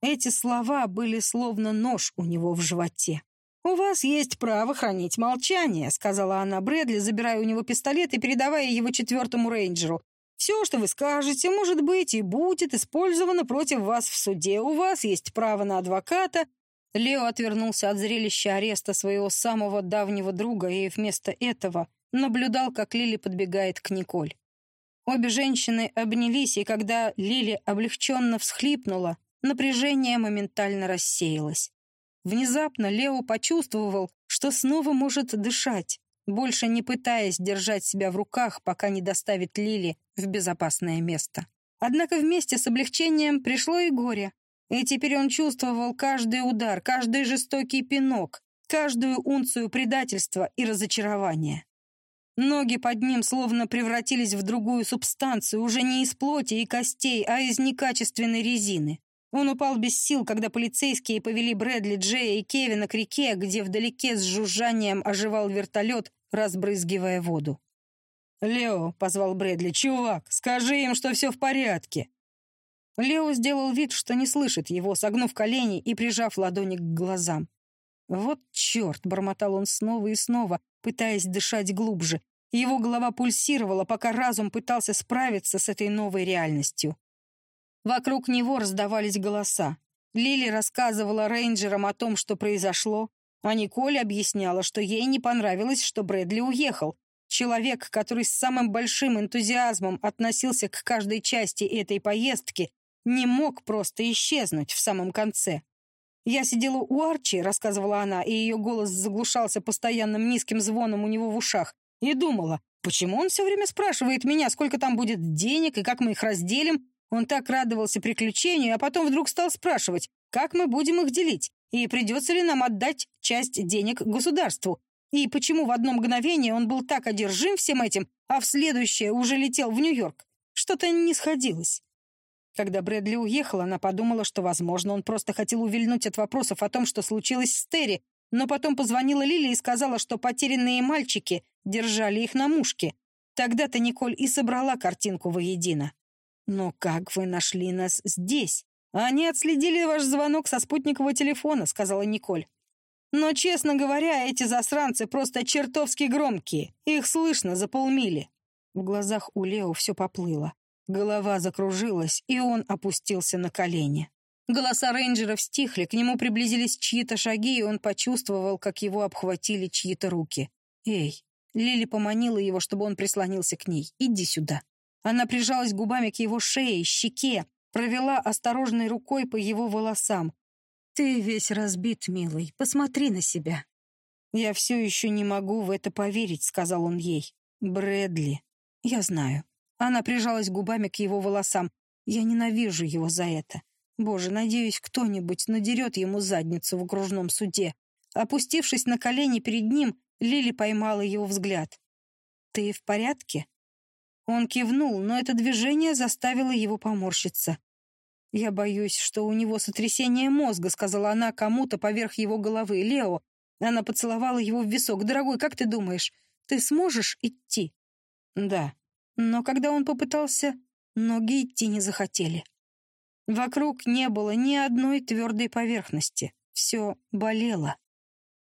Эти слова были словно нож у него в животе. «У вас есть право хранить молчание», — сказала она Брэдли, забирая у него пистолет и передавая его четвертому рейнджеру. «Все, что вы скажете, может быть и будет использовано против вас в суде. У вас есть право на адвоката». Лео отвернулся от зрелища ареста своего самого давнего друга и вместо этого наблюдал, как Лили подбегает к Николь. Обе женщины обнялись, и когда Лили облегченно всхлипнула, напряжение моментально рассеялось. Внезапно Лео почувствовал, что снова может дышать, больше не пытаясь держать себя в руках, пока не доставит Лили в безопасное место. Однако вместе с облегчением пришло и горе, и теперь он чувствовал каждый удар, каждый жестокий пинок, каждую унцию предательства и разочарования. Ноги под ним словно превратились в другую субстанцию, уже не из плоти и костей, а из некачественной резины. Он упал без сил, когда полицейские повели Брэдли, Джея и Кевина к реке, где вдалеке с жужжанием оживал вертолет, разбрызгивая воду. «Лео», — позвал Брэдли, — «чувак, скажи им, что все в порядке». Лео сделал вид, что не слышит его, согнув колени и прижав ладони к глазам. «Вот черт!» — бормотал он снова и снова, пытаясь дышать глубже. Его голова пульсировала, пока разум пытался справиться с этой новой реальностью. Вокруг него раздавались голоса. Лили рассказывала рейнджерам о том, что произошло, а Николь объясняла, что ей не понравилось, что Брэдли уехал. Человек, который с самым большим энтузиазмом относился к каждой части этой поездки, не мог просто исчезнуть в самом конце. «Я сидела у Арчи», — рассказывала она, и ее голос заглушался постоянным низким звоном у него в ушах, и думала, почему он все время спрашивает меня, сколько там будет денег и как мы их разделим. Он так радовался приключению, а потом вдруг стал спрашивать, как мы будем их делить, и придется ли нам отдать часть денег государству. И почему в одно мгновение он был так одержим всем этим, а в следующее уже летел в Нью-Йорк? Что-то не сходилось. Когда Брэдли уехал, она подумала, что, возможно, он просто хотел увильнуть от вопросов о том, что случилось с Терри, но потом позвонила Лили и сказала, что потерянные мальчики держали их на мушке. Тогда-то Николь и собрала картинку воедино. «Но как вы нашли нас здесь?» «Они отследили ваш звонок со спутникового телефона», — сказала Николь. «Но, честно говоря, эти засранцы просто чертовски громкие. Их слышно за полмили». В глазах у Лео все поплыло. Голова закружилась, и он опустился на колени. Голоса рейнджеров стихли, к нему приблизились чьи-то шаги, и он почувствовал, как его обхватили чьи-то руки. «Эй!» Лили поманила его, чтобы он прислонился к ней. «Иди сюда». Она прижалась губами к его шее, щеке, провела осторожной рукой по его волосам. «Ты весь разбит, милый. Посмотри на себя». «Я все еще не могу в это поверить», — сказал он ей. «Брэдли». «Я знаю». Она прижалась губами к его волосам. «Я ненавижу его за это. Боже, надеюсь, кто-нибудь надерет ему задницу в окружном суде». Опустившись на колени перед ним, Лили поймала его взгляд. «Ты в порядке?» Он кивнул, но это движение заставило его поморщиться. «Я боюсь, что у него сотрясение мозга», — сказала она кому-то поверх его головы. «Лео». Она поцеловала его в висок. «Дорогой, как ты думаешь, ты сможешь идти?» «Да». Но когда он попытался, ноги идти не захотели. Вокруг не было ни одной твердой поверхности. Все болело.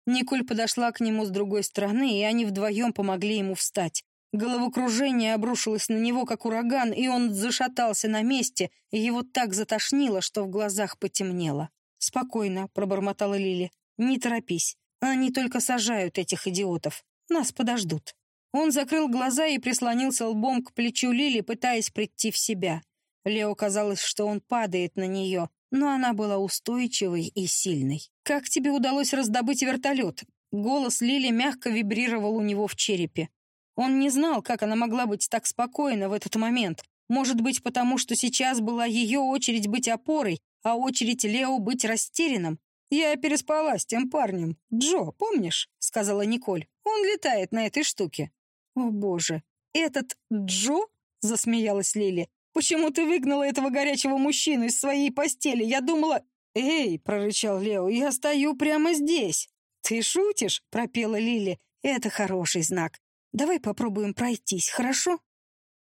Николь подошла к нему с другой стороны, и они вдвоем помогли ему встать. Головокружение обрушилось на него, как ураган, и он зашатался на месте, и его так затошнило, что в глазах потемнело. «Спокойно», — пробормотала Лили. «Не торопись. Они только сажают этих идиотов. Нас подождут». Он закрыл глаза и прислонился лбом к плечу Лили, пытаясь прийти в себя. Лео казалось, что он падает на нее, но она была устойчивой и сильной. «Как тебе удалось раздобыть вертолет?» Голос Лили мягко вибрировал у него в черепе. Он не знал, как она могла быть так спокойна в этот момент. Может быть, потому что сейчас была ее очередь быть опорой, а очередь Лео быть растерянным. «Я переспала с тем парнем. Джо, помнишь?» — сказала Николь. «Он летает на этой штуке». «О, боже! Этот Джо?» — засмеялась Лили. «Почему ты выгнала этого горячего мужчину из своей постели? Я думала...» «Эй!» — прорычал Лео. «Я стою прямо здесь!» «Ты шутишь?» — пропела Лили. «Это хороший знак. Давай попробуем пройтись, хорошо?»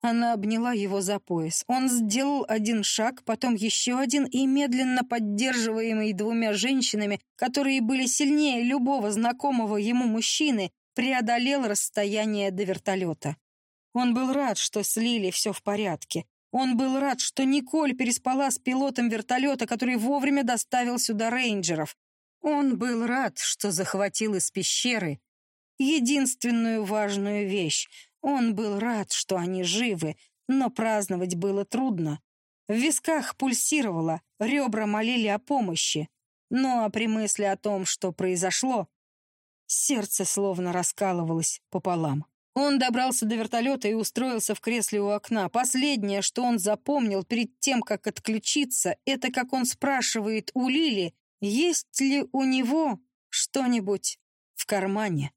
Она обняла его за пояс. Он сделал один шаг, потом еще один, и медленно поддерживаемый двумя женщинами, которые были сильнее любого знакомого ему мужчины, преодолел расстояние до вертолета. Он был рад, что с Лили все в порядке. Он был рад, что Николь переспала с пилотом вертолета, который вовремя доставил сюда рейнджеров. Он был рад, что захватил из пещеры единственную важную вещь. Он был рад, что они живы, но праздновать было трудно. В висках пульсировало, ребра молили о помощи. Но при мысли о том, что произошло, сердце словно раскалывалось пополам. Он добрался до вертолета и устроился в кресле у окна. Последнее, что он запомнил перед тем, как отключиться, это как он спрашивает у Лили, есть ли у него что-нибудь в кармане.